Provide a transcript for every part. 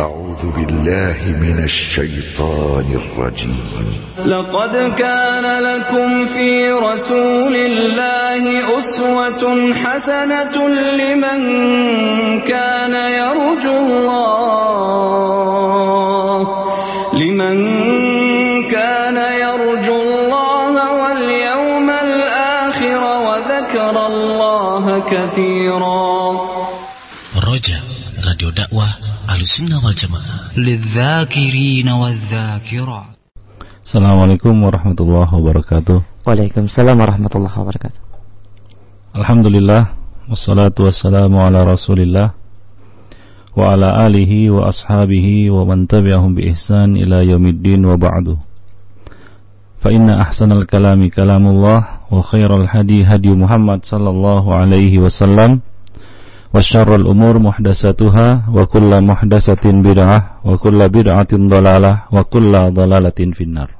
أعوذ بالله من الشيطان الرجيم. لقد كان لكم في رسول الله أسوة حسنة لمن كان يرجو الله. لمن كان يرجو الله واليوم الآخر وذكر الله كثيرا. رجا راديو دعوة. sunnah wal jamaah. Assalamualaikum warahmatullahi wabarakatuh. Waalaikumsalam warahmatullahi wabarakatuh. Alhamdulillah wassalatu wassalamu ala Rasulillah wa ala alihi wa ashabihi wa man tabi'ahum bi ihsan ila yaumiddin wa ba'du. Fa inna ahsanal kalami kalamullah wa khairal hadi hadi Muhammad sallallahu alaihi wasallam syarrul umur kullu muhdatsatin bid'ah wa kullu bid'atin dhalalah wa kullu dhalalatin finnar.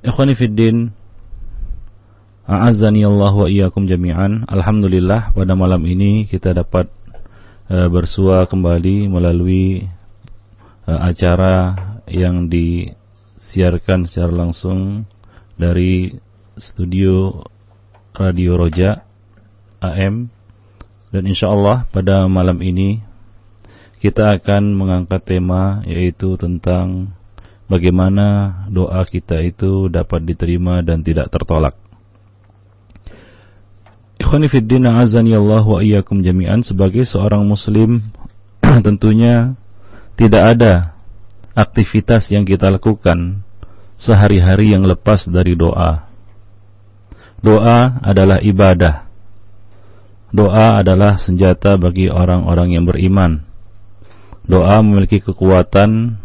Ikhwani Fiddin A'azzani Allah wa iyyakum jami'an Alhamdulillah pada malam ini kita dapat e, bersua kembali melalui e, acara yang disiarkan secara langsung dari studio Radio Roja AM dan insya Allah pada malam ini kita akan mengangkat tema yaitu tentang bagaimana doa kita itu dapat diterima dan tidak tertolak. Ikhwani fiddin azani Allah wa iyyakum jami'an sebagai seorang muslim tentunya tidak ada aktivitas yang kita lakukan sehari-hari yang lepas dari doa. Doa adalah ibadah. Doa adalah senjata bagi orang-orang yang beriman. Doa memiliki kekuatan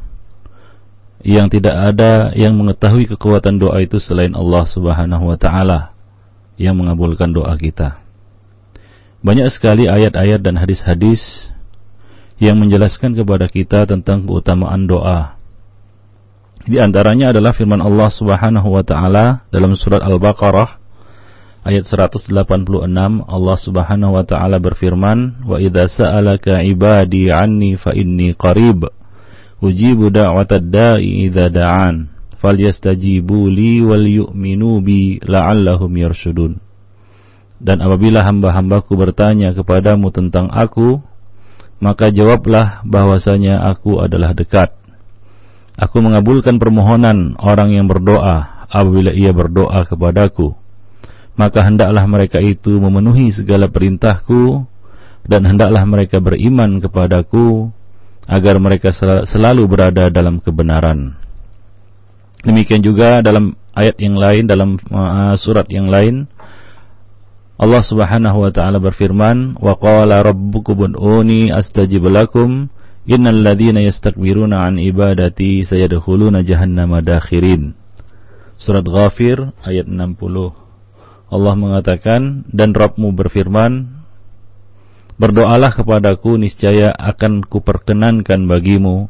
yang tidak ada yang mengetahui kekuatan doa itu selain Allah Subhanahu wa taala yang mengabulkan doa kita. Banyak sekali ayat-ayat dan hadis-hadis yang menjelaskan kepada kita tentang keutamaan doa. Di antaranya adalah firman Allah Subhanahu wa taala dalam surat Al-Baqarah ayat 186 Allah Subhanahu wa taala berfirman wa idza sa'alaka ibadi anni fa inni qarib ujibu da'watad da'i idza da'an falyastajibu li wal yu'minu bi la'allahum yarshudun. Dan apabila hamba-hambaku bertanya kepadamu tentang aku maka jawablah bahwasanya aku adalah dekat. Aku mengabulkan permohonan orang yang berdoa apabila ia berdoa kepadaku maka hendaklah mereka itu memenuhi segala perintahku dan hendaklah mereka beriman kepadaku agar mereka selalu berada dalam kebenaran. Demikian juga dalam ayat yang lain dalam uh, surat yang lain Allah Subhanahu wa taala berfirman wa qala rabbukum ud'uni astajib lakum innal ladzina yastakbiruna an ibadati sayadkhuluna jahannama dakhirin. Surat Ghafir ayat 60. Allah mengatakan dan Rabbmu berfirman Berdoalah kepadaku niscaya akan kuperkenankan bagimu.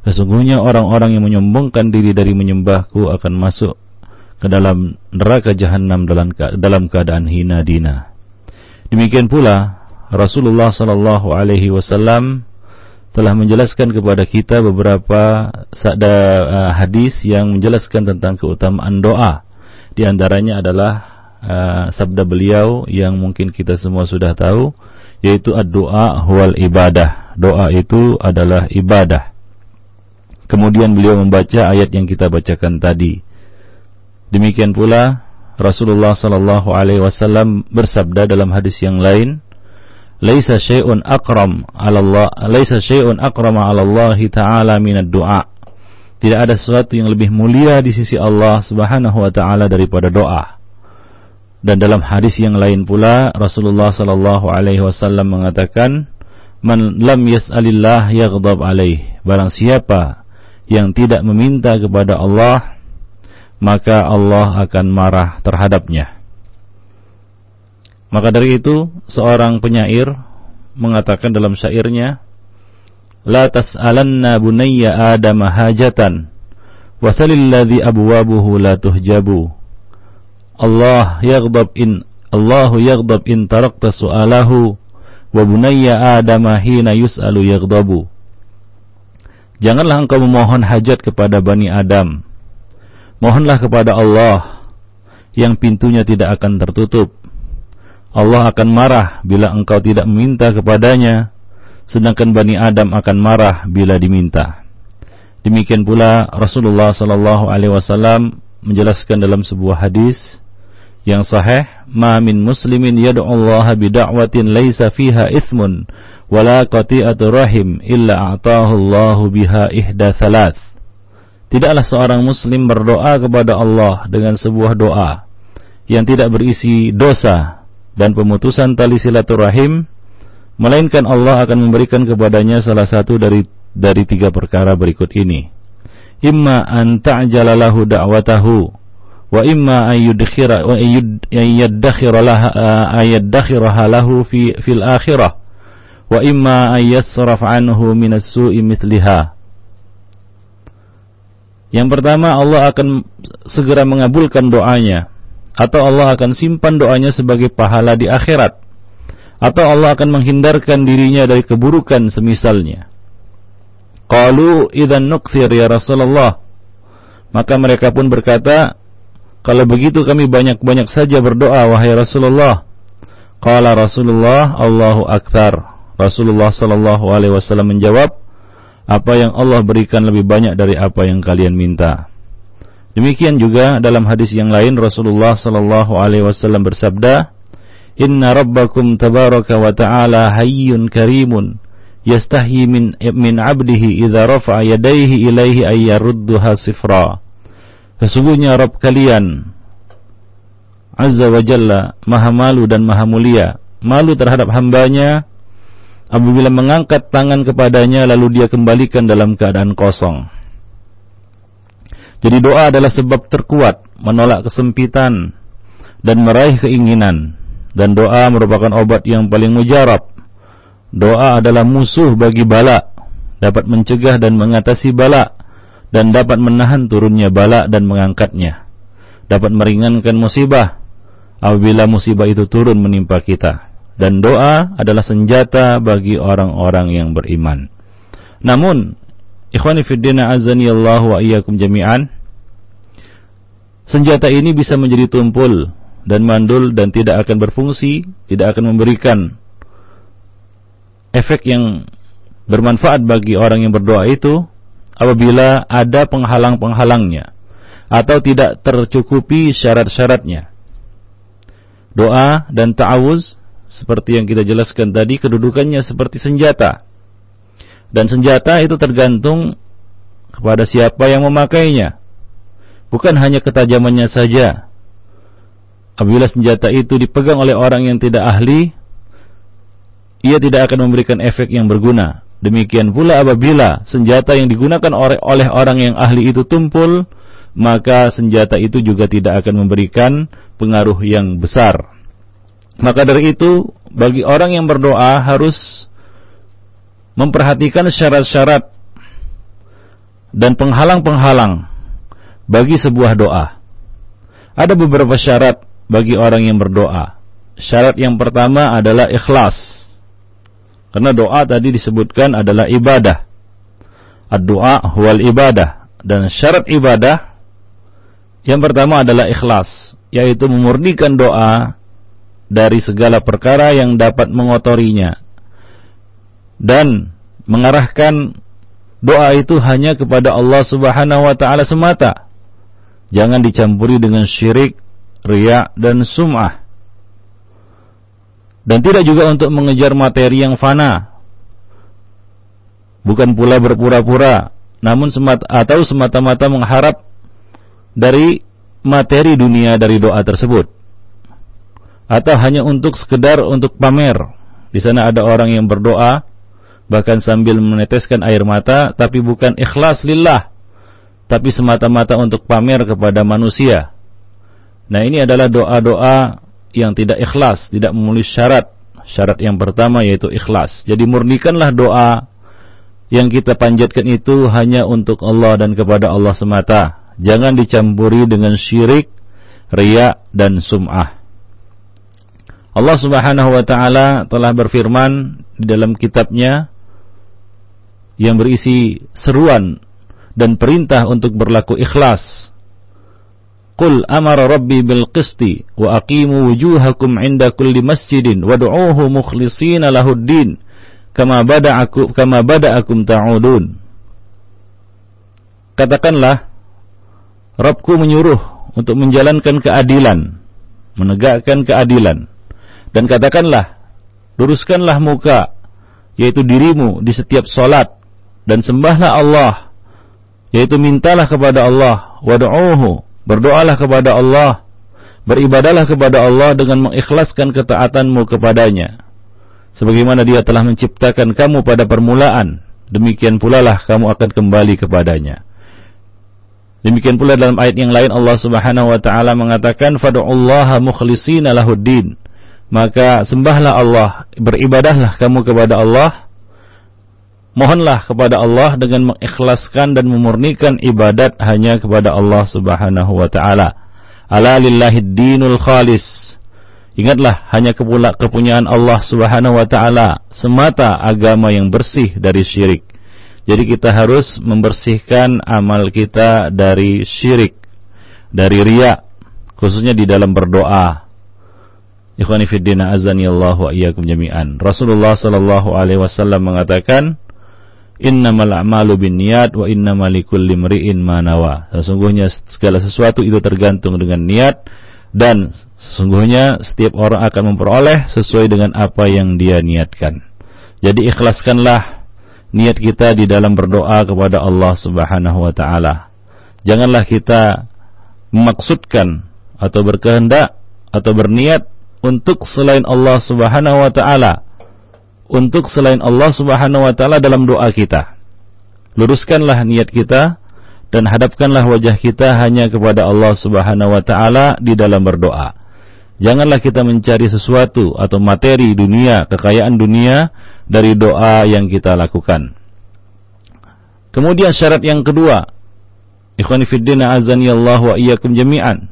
Sesungguhnya orang-orang yang menyombongkan diri dari menyembahku akan masuk ke dalam neraka jahanam dalam dalam keadaan hina dina. Demikian pula Rasulullah sallallahu alaihi wasallam telah menjelaskan kepada kita beberapa hadis yang menjelaskan tentang keutamaan doa. Di antaranya adalah uh, sabda beliau yang mungkin kita semua sudah tahu yaitu doa wal ibadah. Doa itu adalah ibadah. Kemudian beliau membaca ayat yang kita bacakan tadi. Demikian pula Rasulullah sallallahu alaihi wasallam bersabda dalam hadis yang lain, "Laisa syai'un akram 'ala Allah, laisa syai'un akrama 'ala Allah taala minad du'a." Tidak ada sesuatu yang lebih mulia di sisi Allah Subhanahu wa taala daripada doa. Dan dalam hadis yang lain pula Rasulullah sallallahu alaihi wasallam mengatakan, "Man lam yas'alillah yaghdab alaih." Barang siapa yang tidak meminta kepada Allah, maka Allah akan marah terhadapnya. Maka dari itu, seorang penyair mengatakan dalam syairnya, "La tas'alanna bunayya Adam hajatan, wasalil ladzi abwabuhu la tuhjabu." Allah yaghdab in Allahu yaghdab in tarakta su'alahu wa bunayya adama hina yus'alu yaghdabu Janganlah engkau memohon hajat kepada Bani Adam. Mohonlah kepada Allah yang pintunya tidak akan tertutup. Allah akan marah bila engkau tidak meminta kepadanya, sedangkan Bani Adam akan marah bila diminta. Demikian pula Rasulullah sallallahu alaihi wasallam menjelaskan dalam sebuah hadis yang sahih, "Ma min muslimin yad'u Allah bi da'watin laisa fiha ithmun wala qati'atu rahim illa a'tahu Allah biha ihda thalath. Tidaklah seorang muslim berdoa kepada Allah dengan sebuah doa yang tidak berisi dosa dan pemutusan tali silaturahim melainkan Allah akan memberikan kepadanya salah satu dari dari tiga perkara berikut ini. Imma an ta'jala lahu da'watahu wa imma an yudkhira wa yaddakhira laha ayaddakhiraha lahu fi fil akhirah wa imma an yasraf anhu minas su'i mithliha. Yang pertama Allah akan segera mengabulkan doanya atau Allah akan simpan doanya sebagai pahala di akhirat atau Allah akan menghindarkan dirinya dari keburukan semisalnya. Qalu idzan nukthir ya Rasulullah. Maka mereka pun berkata, kalau begitu kami banyak-banyak saja berdoa wahai Rasulullah. Qala Rasulullah Allahu akbar. Rasulullah Shallallahu Alaihi Wasallam menjawab, apa yang Allah berikan lebih banyak dari apa yang kalian minta. Demikian juga dalam hadis yang lain Rasulullah Shallallahu Alaihi Wasallam bersabda, Inna Rabbakum tabaraka wa ta'ala hayyun karimun yastahi min min abdihi idza rafa'a yadayhi ilaihi ay sifra. Sesungguhnya Rabb kalian Azza wa Jalla Maha malu dan Maha mulia, malu terhadap hambanya apabila mengangkat tangan kepadanya lalu dia kembalikan dalam keadaan kosong. Jadi doa adalah sebab terkuat menolak kesempitan dan meraih keinginan dan doa merupakan obat yang paling mujarab. Doa adalah musuh bagi bala, dapat mencegah dan mengatasi bala dan dapat menahan turunnya bala dan mengangkatnya. Dapat meringankan musibah apabila musibah itu turun menimpa kita dan doa adalah senjata bagi orang-orang yang beriman. Namun, ikhwani fiddina azani Allah wa iyyakum jami'an, senjata ini bisa menjadi tumpul dan mandul dan tidak akan berfungsi, tidak akan memberikan efek yang bermanfaat bagi orang yang berdoa itu apabila ada penghalang-penghalangnya atau tidak tercukupi syarat-syaratnya. Doa dan ta'awuz seperti yang kita jelaskan tadi kedudukannya seperti senjata. Dan senjata itu tergantung kepada siapa yang memakainya. Bukan hanya ketajamannya saja. Apabila senjata itu dipegang oleh orang yang tidak ahli, ia tidak akan memberikan efek yang berguna. Demikian pula apabila senjata yang digunakan oleh orang yang ahli itu tumpul, maka senjata itu juga tidak akan memberikan pengaruh yang besar. Maka dari itu, bagi orang yang berdoa harus memperhatikan syarat-syarat dan penghalang-penghalang bagi sebuah doa. Ada beberapa syarat bagi orang yang berdoa. Syarat yang pertama adalah ikhlas. Karena doa tadi disebutkan adalah ibadah. Ad-doa wal ibadah. Dan syarat ibadah yang pertama adalah ikhlas. Yaitu memurnikan doa dari segala perkara yang dapat mengotorinya dan mengarahkan doa itu hanya kepada Allah Subhanahu wa taala semata. Jangan dicampuri dengan syirik, riya dan sum'ah. Dan tidak juga untuk mengejar materi yang fana. Bukan pula berpura-pura, namun semata atau semata-mata mengharap dari materi dunia dari doa tersebut atau hanya untuk sekedar untuk pamer. Di sana ada orang yang berdoa bahkan sambil meneteskan air mata tapi bukan ikhlas lillah tapi semata-mata untuk pamer kepada manusia. Nah, ini adalah doa-doa yang tidak ikhlas, tidak memenuhi syarat. Syarat yang pertama yaitu ikhlas. Jadi murnikanlah doa yang kita panjatkan itu hanya untuk Allah dan kepada Allah semata. Jangan dicampuri dengan syirik, riya dan sum'ah. Allah Subhanahu wa taala telah berfirman di dalam kitabnya yang berisi seruan dan perintah untuk berlaku ikhlas. Qul amara rabbi bil qisti wa aqimu wujuhakum inda kulli masjidin wad'uuhu mukhlishina lahuddin kama bada'akum kama bada'akum ta'udun. Katakanlah Rabbku menyuruh untuk menjalankan keadilan, menegakkan keadilan. Dan katakanlah, luruskanlah muka, yaitu dirimu di setiap solat, dan sembahlah Allah, yaitu mintalah kepada Allah, wad'uhu, berdoalah kepada Allah, beribadalah kepada Allah dengan mengikhlaskan ketaatanmu kepadanya. Sebagaimana dia telah menciptakan kamu pada permulaan, demikian pula lah kamu akan kembali kepadanya. Demikian pula dalam ayat yang lain Allah Subhanahu wa taala mengatakan fad'ullaha mukhlishina lahuddin. Maka sembahlah Allah, beribadahlah kamu kepada Allah. Mohonlah kepada Allah dengan mengikhlaskan dan memurnikan ibadat hanya kepada Allah Subhanahu wa taala. Ala lillahid dinul khalis. Ingatlah hanya kepunyaan Allah Subhanahu wa taala semata agama yang bersih dari syirik. Jadi kita harus membersihkan amal kita dari syirik, dari riya, khususnya di dalam berdoa. Ikhwani fiddin azani Allah wa iyyakum jami'an. Rasulullah sallallahu alaihi wasallam mengatakan, "Innamal a'malu binniyat wa innamal likulli imri'in ma nawa." Sesungguhnya segala sesuatu itu tergantung dengan niat dan sesungguhnya setiap orang akan memperoleh sesuai dengan apa yang dia niatkan. Jadi ikhlaskanlah niat kita di dalam berdoa kepada Allah Subhanahu wa taala. Janganlah kita memaksudkan atau berkehendak atau berniat untuk selain Allah Subhanahu wa taala. Untuk selain Allah Subhanahu wa taala dalam doa kita. Luruskanlah niat kita dan hadapkanlah wajah kita hanya kepada Allah Subhanahu wa taala di dalam berdoa. Janganlah kita mencari sesuatu atau materi dunia, kekayaan dunia dari doa yang kita lakukan. Kemudian syarat yang kedua, ikhwani fiddina azani Allah wa iyyakum jami'an,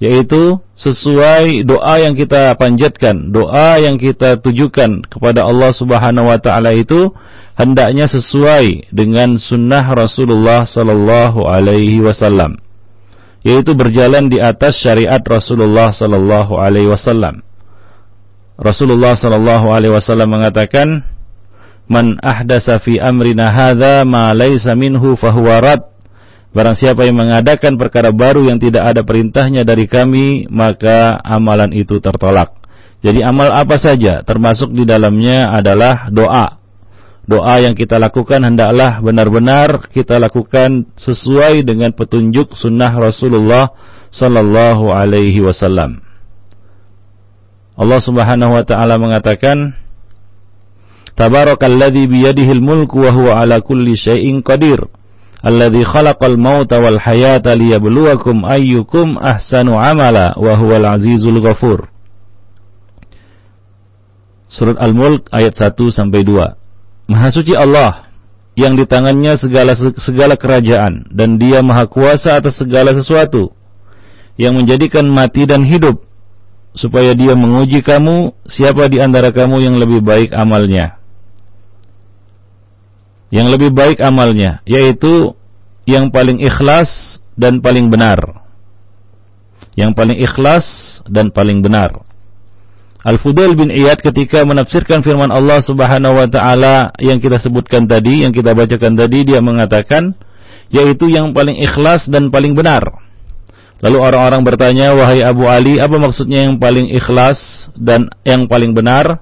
yaitu sesuai doa yang kita panjatkan, doa yang kita tujukan kepada Allah Subhanahu wa taala itu hendaknya sesuai dengan sunnah Rasulullah sallallahu alaihi wasallam yaitu berjalan di atas syariat Rasulullah sallallahu alaihi wasallam. Rasulullah sallallahu alaihi wasallam mengatakan, "Man ahdasa fi amrina hadza ma laisa minhu fahuwa rad." Barang siapa yang mengadakan perkara baru yang tidak ada perintahnya dari kami, maka amalan itu tertolak. Jadi amal apa saja termasuk di dalamnya adalah doa doa yang kita lakukan hendaklah benar-benar kita lakukan sesuai dengan petunjuk sunnah Rasulullah sallallahu alaihi wasallam. Allah Subhanahu wa taala mengatakan Tabarakalladzi biyadihil mulku wa huwa ala kulli syai'in qadir. Alladzi khalaqal mauta wal hayata liyabluwakum ayyukum ahsanu amala wa huwal azizul ghafur. Surat Al-Mulk ayat 1 sampai 2. Maha suci Allah yang di tangannya segala segala kerajaan dan Dia maha kuasa atas segala sesuatu yang menjadikan mati dan hidup supaya Dia menguji kamu siapa di antara kamu yang lebih baik amalnya. Yang lebih baik amalnya yaitu yang paling ikhlas dan paling benar. Yang paling ikhlas dan paling benar. Al-Fudail bin Iyad ketika menafsirkan firman Allah Subhanahu wa taala yang kita sebutkan tadi, yang kita bacakan tadi, dia mengatakan yaitu yang paling ikhlas dan paling benar. Lalu orang-orang bertanya, "Wahai Abu Ali, apa maksudnya yang paling ikhlas dan yang paling benar?"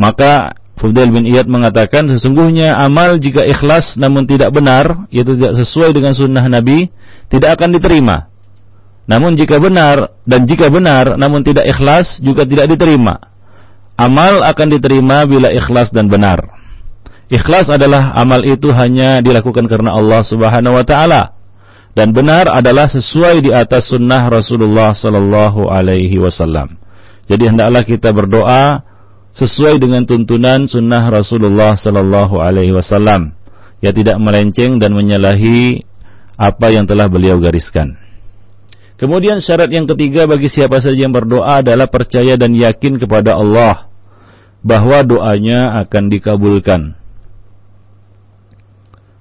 Maka Fudail bin Iyad mengatakan, "Sesungguhnya amal jika ikhlas namun tidak benar, yaitu tidak sesuai dengan sunnah Nabi, tidak akan diterima." Namun jika benar dan jika benar namun tidak ikhlas juga tidak diterima. Amal akan diterima bila ikhlas dan benar. Ikhlas adalah amal itu hanya dilakukan karena Allah Subhanahu wa taala dan benar adalah sesuai di atas sunnah Rasulullah sallallahu alaihi wasallam. Jadi hendaklah kita berdoa sesuai dengan tuntunan sunnah Rasulullah sallallahu alaihi wasallam. Ya tidak melenceng dan menyalahi apa yang telah beliau gariskan. Kemudian syarat yang ketiga bagi siapa saja yang berdoa adalah percaya dan yakin kepada Allah bahwa doanya akan dikabulkan.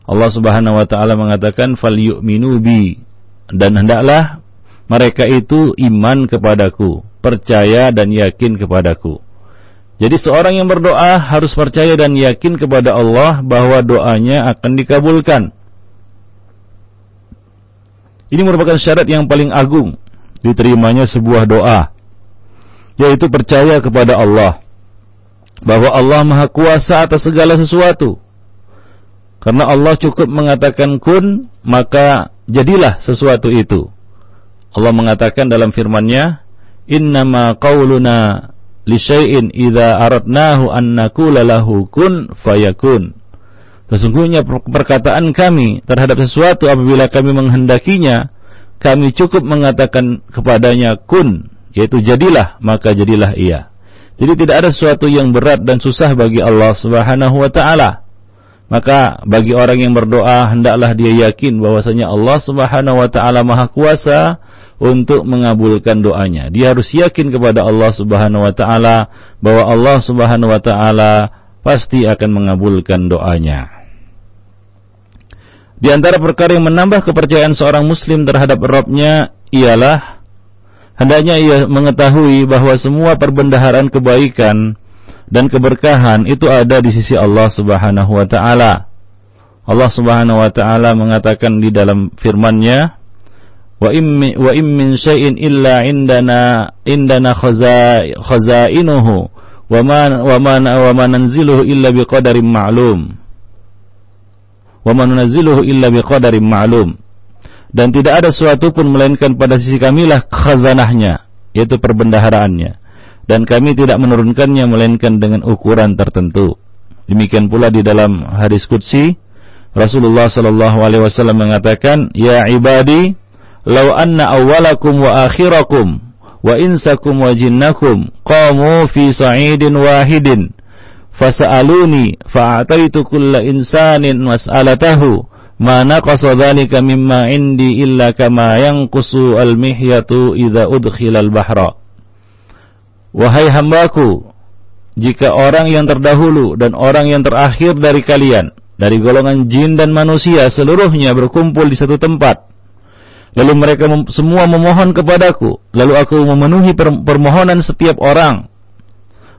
Allah Subhanahu wa taala mengatakan falyu'minu bi dan hendaklah mereka itu iman kepadaku, percaya dan yakin kepadaku. Jadi seorang yang berdoa harus percaya dan yakin kepada Allah bahwa doanya akan dikabulkan. Ini merupakan syarat yang paling agung diterimanya sebuah doa, yaitu percaya kepada Allah bahwa Allah Maha Kuasa atas segala sesuatu karena Allah cukup mengatakan kun, maka jadilah sesuatu itu. Allah mengatakan dalam firman-Nya, "Innama qauluna li syai'in idza aradnahu an naqula lahu kun fayakun." Sesungguhnya perkataan kami terhadap sesuatu apabila kami menghendakinya, kami cukup mengatakan kepadanya kun, yaitu jadilah, maka jadilah ia. Jadi tidak ada sesuatu yang berat dan susah bagi Allah Subhanahu wa taala. Maka bagi orang yang berdoa hendaklah dia yakin bahwasanya Allah Subhanahu wa taala Maha Kuasa untuk mengabulkan doanya. Dia harus yakin kepada Allah Subhanahu wa taala bahwa Allah Subhanahu wa taala pasti akan mengabulkan doanya. Di antara perkara yang menambah kepercayaan seorang muslim terhadap Rabbnya ialah hendaknya ia mengetahui bahwa semua perbendaharaan kebaikan dan keberkahan itu ada di sisi Allah Subhanahu wa taala. Allah Subhanahu wa taala mengatakan di dalam firman-Nya, "Wa im wa im min syai'in illa indana indana khazainuhu wa ma wa ma nanziluhu illa biqadarin ma'lum." Wa ma nunazziluhu illa biqadarin ma'lum. Dan tidak ada sesuatu pun melainkan pada sisi kamilah khazanahnya, yaitu perbendaharaannya dan kami tidak menurunkannya melainkan dengan ukuran tertentu. Demikian pula di dalam hadis qudsi Rasulullah sallallahu alaihi wasallam mengatakan, "Ya ibadi, law anna awwalakum wa akhirakum wa insakum wa jinnakum qamu fi sa'idin wahidin fasa'aluni fa'ataitu kulla insanin mas'alatahu ma naqasa dhalika mimma indi illa kama yanqusu al-mihyatu idza udkhila al-bahra." Wahai hambaku, jika orang yang terdahulu dan orang yang terakhir dari kalian, dari golongan jin dan manusia seluruhnya berkumpul di satu tempat, lalu mereka semua memohon kepadaku, lalu aku memenuhi per permohonan setiap orang,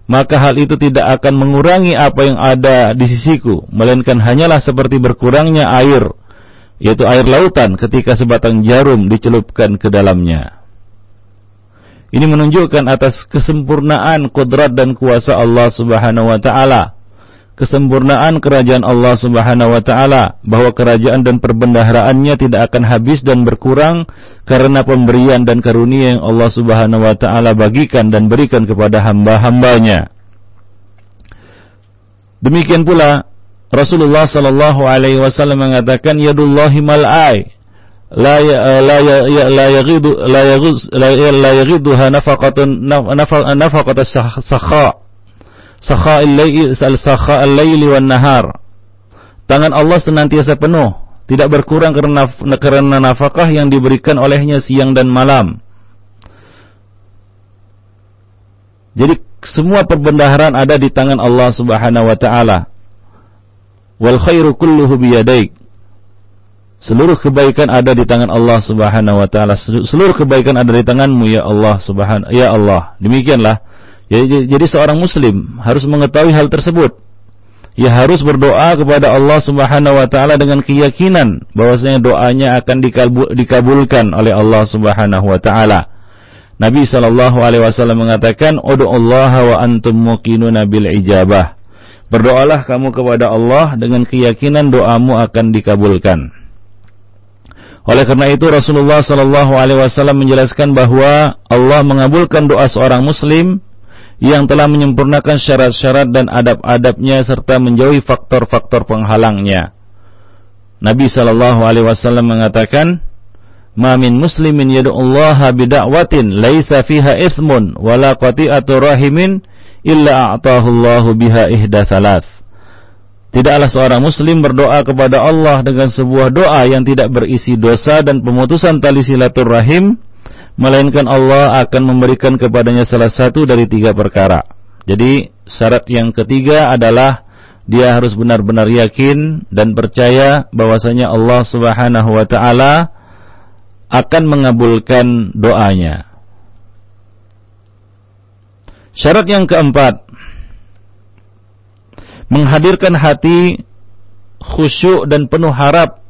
maka hal itu tidak akan mengurangi apa yang ada di sisiku, melainkan hanyalah seperti berkurangnya air, yaitu air lautan ketika sebatang jarum dicelupkan ke dalamnya. Ini menunjukkan atas kesempurnaan kudrat dan kuasa Allah Subhanahu wa taala. Kesempurnaan kerajaan Allah Subhanahu wa taala bahwa kerajaan dan perbendaharaannya tidak akan habis dan berkurang karena pemberian dan karunia yang Allah Subhanahu wa taala bagikan dan berikan kepada hamba-hambanya. Demikian pula Rasulullah sallallahu alaihi wasallam mengatakan yadullahi mal'ai la ya, la ya, ya, la yaghidu la yaghuz la, la yaghiduha nafaqatun nafaqat sakha sakha al-layli sakha al-layli wan nahar tangan Allah senantiasa penuh tidak berkurang karena karena nafkah yang diberikan olehnya siang dan malam jadi semua perbendaharaan ada di tangan Allah Subhanahu wa taala wal khairu kulluhu biyadaik Seluruh kebaikan ada di tangan Allah Subhanahu wa taala. Seluruh kebaikan ada di tanganmu ya Allah Subhanahu ya Allah. Demikianlah. Jadi, seorang muslim harus mengetahui hal tersebut. Ya harus berdoa kepada Allah Subhanahu wa taala dengan keyakinan bahwasanya doanya akan dikabulkan oleh Allah Subhanahu wa taala. Nabi sallallahu alaihi wasallam mengatakan, Allah wa antum muqinuna bil ijabah." Berdoalah kamu kepada Allah dengan keyakinan doamu akan dikabulkan. Oleh karena itu Rasulullah Shallallahu Alaihi Wasallam menjelaskan bahwa Allah mengabulkan doa seorang Muslim yang telah menyempurnakan syarat-syarat dan adab-adabnya serta menjauhi faktor-faktor penghalangnya. Nabi Shallallahu Alaihi Wasallam mengatakan, "Ma min muslimin yad'ullaha bida'watin laisa fiha ithmun wala qati'atu rahimin illa a'tahu Allahu biha ihda thalath." Tidaklah seorang muslim berdoa kepada Allah dengan sebuah doa yang tidak berisi dosa dan pemutusan tali silaturahim, melainkan Allah akan memberikan kepadanya salah satu dari tiga perkara. Jadi syarat yang ketiga adalah dia harus benar-benar yakin dan percaya bahwasanya Allah Subhanahu wa taala akan mengabulkan doanya. Syarat yang keempat menghadirkan hati khusyuk dan penuh harap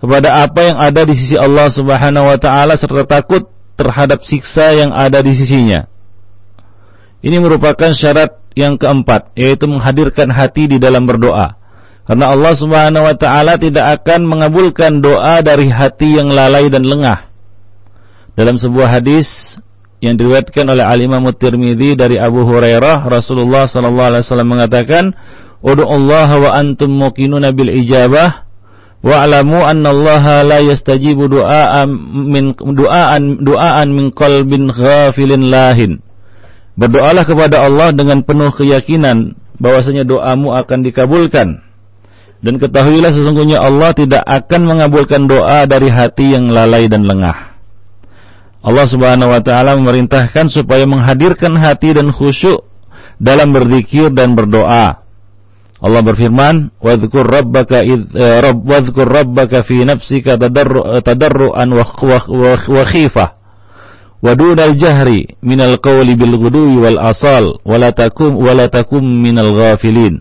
kepada apa yang ada di sisi Allah Subhanahu wa taala serta takut terhadap siksa yang ada di sisinya. Ini merupakan syarat yang keempat, yaitu menghadirkan hati di dalam berdoa. Karena Allah Subhanahu wa taala tidak akan mengabulkan doa dari hati yang lalai dan lengah. Dalam sebuah hadis yang diriwayatkan oleh Al Imam Tirmizi dari Abu Hurairah, Rasulullah sallallahu alaihi wasallam mengatakan, "Ud'u Allah wa antum muqinuna bil ijabah wa'lamu Allah la yastajibu du'aan min du'aan du'aan min qalbin ghafilin lahin." Berdoalah kepada Allah dengan penuh keyakinan bahwasanya doamu akan dikabulkan. Dan ketahuilah sesungguhnya Allah tidak akan mengabulkan doa dari hati yang lalai dan lengah. Allah Subhanahu wa taala memerintahkan supaya menghadirkan hati dan khusyuk dalam berzikir dan berdoa. Allah berfirman, "Wadhkur rabbaka id eh, rabb wadhkur rabbaka fi nafsika tadarru tadarruan wa wa khifah." Wa dunal jahri minal qawli bil ghudwi wal asal wala takum wala takum minal ghafilin.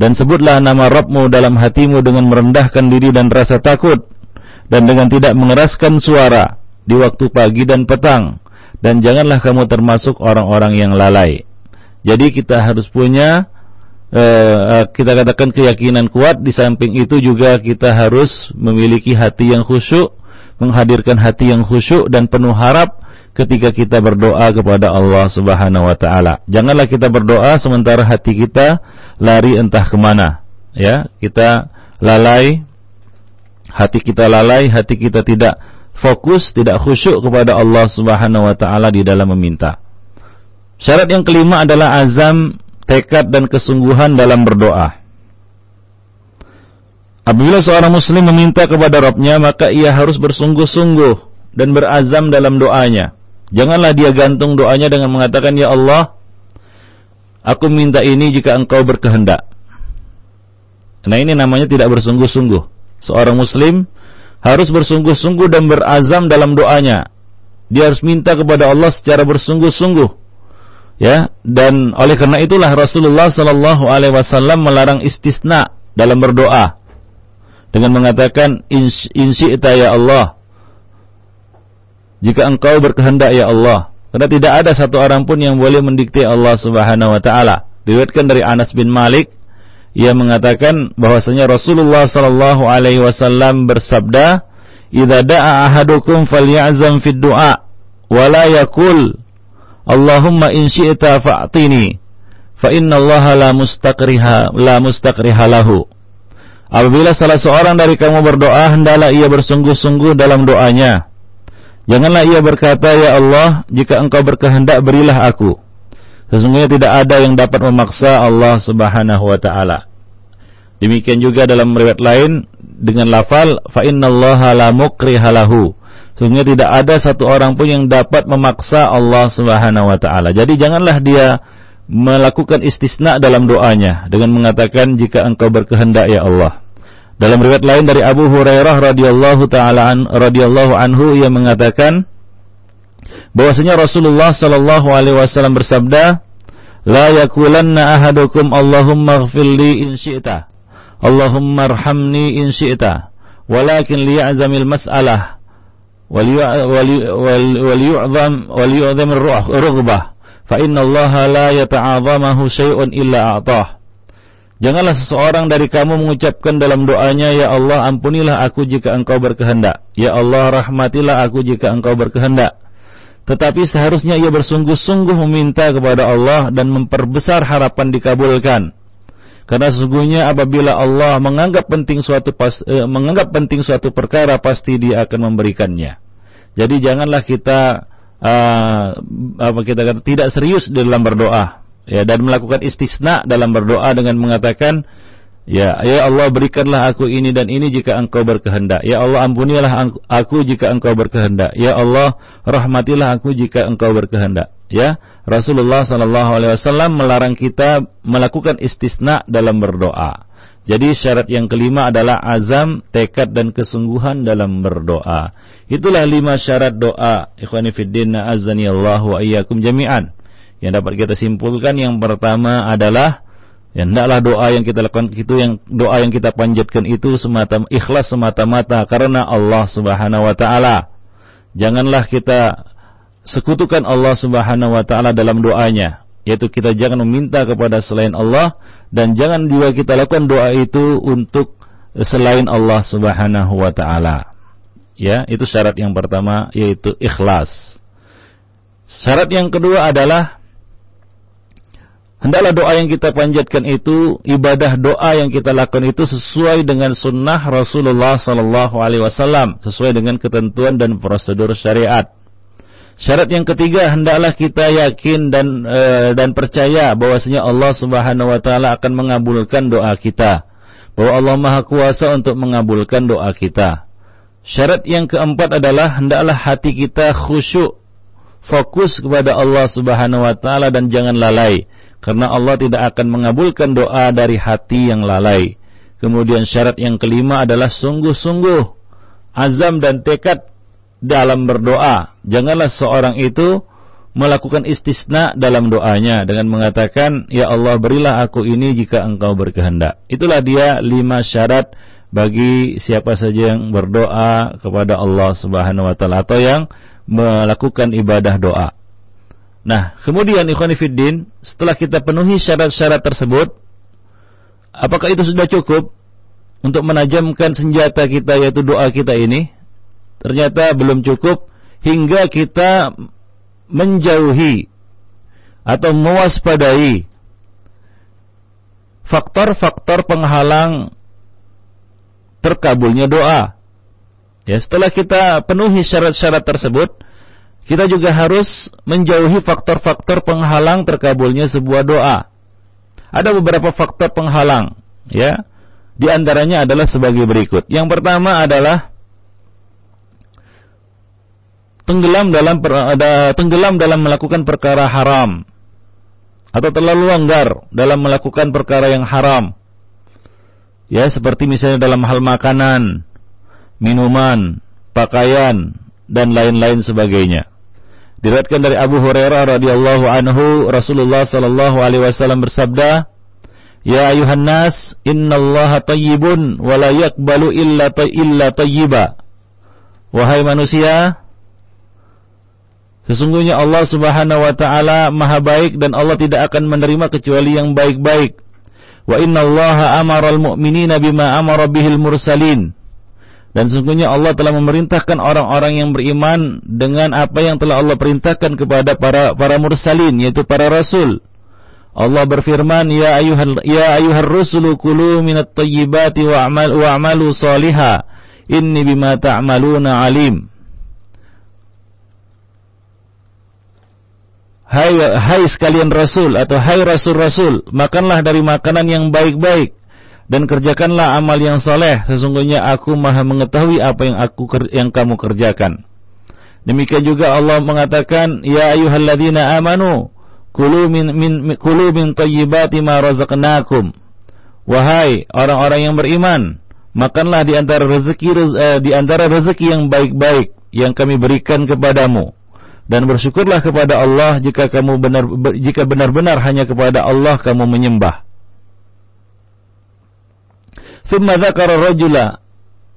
Dan sebutlah nama Rabbmu dalam hatimu dengan merendahkan diri dan rasa takut dan dengan tidak mengeraskan suara di waktu pagi dan petang dan janganlah kamu termasuk orang-orang yang lalai. Jadi kita harus punya eh, kita katakan keyakinan kuat di samping itu juga kita harus memiliki hati yang khusyuk menghadirkan hati yang khusyuk dan penuh harap ketika kita berdoa kepada Allah Subhanahu wa taala. Janganlah kita berdoa sementara hati kita lari entah ke mana. Ya, kita lalai, hati kita lalai, hati kita tidak fokus, tidak khusyuk kepada Allah Subhanahu wa taala di dalam meminta. Syarat yang kelima adalah azam, tekad dan kesungguhan dalam berdoa. Apabila seorang muslim meminta kepada Rabbnya, maka ia harus bersungguh-sungguh dan berazam dalam doanya. Janganlah dia gantung doanya dengan mengatakan, Ya Allah, aku minta ini jika engkau berkehendak. Nah ini namanya tidak bersungguh-sungguh. Seorang muslim harus bersungguh-sungguh dan berazam dalam doanya. Dia harus minta kepada Allah secara bersungguh-sungguh. Ya, dan oleh karena itulah Rasulullah Shallallahu alaihi wasallam melarang istisna dalam berdoa dengan mengatakan insyi'ta ya Allah jika engkau berkehendak ya Allah. Karena tidak ada satu orang pun yang boleh mendikte Allah Subhanahu wa taala. Diriwayatkan dari Anas bin Malik ia mengatakan bahwasanya Rasulullah sallallahu alaihi wasallam bersabda, "Idza ahadukum falyazam fid du'a wa la yakul Allahumma in syi'ta fa'tini fa inna Allah la mustaqriha la mustaqriha lahu." Apabila salah seorang dari kamu berdoa, hendaklah ia bersungguh-sungguh dalam doanya. Janganlah ia berkata, Ya Allah, jika engkau berkehendak berilah aku. Sesungguhnya tidak ada yang dapat memaksa Allah subhanahu wa ta'ala. Demikian juga dalam riwayat lain dengan lafal fa innallaha la mukrihalahu. Sesungguhnya tidak ada satu orang pun yang dapat memaksa Allah Subhanahu wa taala. Jadi janganlah dia melakukan istisna dalam doanya dengan mengatakan jika engkau berkehendak ya Allah. Dalam riwayat lain dari Abu Hurairah radhiyallahu taala an, radhiyallahu anhu ia mengatakan bahwasanya Rasulullah sallallahu alaihi wasallam bersabda, "La yakulanna ahadukum Allahumma ighfirli in syi'ta, Allahumma arhamni in syi'ta, walakin liya'zamil mas'alah وليعظم وليعظم الرغبة فإن الله لا يتعاظمه شيء إلا أعطاه Janganlah seseorang dari kamu mengucapkan dalam doanya, Ya Allah ampunilah aku jika engkau berkehendak. Ya Allah rahmatilah aku jika engkau berkehendak. Tetapi seharusnya ia bersungguh-sungguh meminta kepada Allah dan memperbesar harapan dikabulkan. Karena sesungguhnya apabila Allah menganggap penting suatu pas, eh, menganggap penting suatu perkara pasti Dia akan memberikannya. Jadi janganlah kita uh, apa kita kata tidak serius dalam berdoa ya dan melakukan istisna dalam berdoa dengan mengatakan ya ya Allah berikanlah aku ini dan ini jika engkau berkehendak. Ya Allah ampunilah aku jika engkau berkehendak. Ya Allah rahmatilah aku jika engkau berkehendak. Ya, Rasulullah Sallallahu Alaihi Wasallam melarang kita melakukan istisna dalam berdoa. Jadi syarat yang kelima adalah azam, tekad dan kesungguhan dalam berdoa. Itulah lima syarat doa. Ikhwani fiddin azani Allah wa iyyakum jami'an. Yang dapat kita simpulkan yang pertama adalah Ya, hendaklah doa yang kita lakukan itu yang doa yang kita panjatkan itu semata ikhlas semata-mata karena Allah Subhanahu wa taala. Janganlah kita sekutukan Allah Subhanahu wa taala dalam doanya, yaitu kita jangan meminta kepada selain Allah dan jangan juga kita lakukan doa itu untuk selain Allah Subhanahu wa taala. Ya, itu syarat yang pertama yaitu ikhlas. Syarat yang kedua adalah Hendaklah doa yang kita panjatkan itu, ibadah doa yang kita lakukan itu sesuai dengan sunnah Rasulullah Sallallahu Alaihi Wasallam, sesuai dengan ketentuan dan prosedur syariat. Syarat yang ketiga, hendaklah kita yakin dan e, dan percaya bahwasanya Allah Subhanahu Wa Taala akan mengabulkan doa kita, bahwa Allah Maha Kuasa untuk mengabulkan doa kita. Syarat yang keempat adalah hendaklah hati kita khusyuk, fokus kepada Allah Subhanahu Wa Taala dan jangan lalai karena Allah tidak akan mengabulkan doa dari hati yang lalai. Kemudian syarat yang kelima adalah sungguh-sungguh azam dan tekad dalam berdoa. Janganlah seorang itu melakukan istisna dalam doanya dengan mengatakan, Ya Allah berilah aku ini jika engkau berkehendak. Itulah dia lima syarat bagi siapa saja yang berdoa kepada Allah Subhanahu wa taala atau yang melakukan ibadah doa. Nah, kemudian ikhwan setelah kita penuhi syarat-syarat tersebut, apakah itu sudah cukup untuk menajamkan senjata kita yaitu doa kita ini? Ternyata belum cukup hingga kita menjauhi atau mewaspadai faktor-faktor penghalang terkabulnya doa. Ya, setelah kita penuhi syarat-syarat tersebut, kita juga harus menjauhi faktor-faktor penghalang terkabulnya sebuah doa. Ada beberapa faktor penghalang, ya. Di antaranya adalah sebagai berikut. Yang pertama adalah tenggelam dalam ada tenggelam dalam melakukan perkara haram atau terlalu langgar dalam melakukan perkara yang haram. Ya, seperti misalnya dalam hal makanan, minuman, pakaian dan lain-lain sebagainya. Diriwayatkan dari Abu Hurairah radhiyallahu anhu Rasulullah sallallahu alaihi wasallam bersabda, "Ya ayuhan nas, innallaha tayyibun wa la yaqbalu illa illa tayyiba." Wahai manusia, sesungguhnya Allah Subhanahu wa taala Maha baik dan Allah tidak akan menerima kecuali yang baik-baik. Wa innallaha amara al-mu'minina bima amara bihil mursalin. Dan sungguhnya Allah telah memerintahkan orang-orang yang beriman dengan apa yang telah Allah perintahkan kepada para para mursalin yaitu para rasul. Allah berfirman, "Ya ayuhal ya ayuhar rusulu kulu minat thayyibati wa'mal wa'malu shaliha. Inni bima ta'maluna alim." Hai, hai sekalian rasul atau hai rasul-rasul, makanlah dari makanan yang baik-baik dan kerjakanlah amal yang soleh. Sesungguhnya aku maha mengetahui apa yang aku yang kamu kerjakan. Demikian juga Allah mengatakan, Ya ayuhalladzina amanu, kulu min, min, kulu min tayyibati ma razaqnakum. Wahai orang-orang yang beriman, makanlah di antara rezeki eh, di antara rezeki yang baik-baik yang kami berikan kepadamu dan bersyukurlah kepada Allah jika kamu benar jika benar-benar hanya kepada Allah kamu menyembah. Thumma dzakara rajula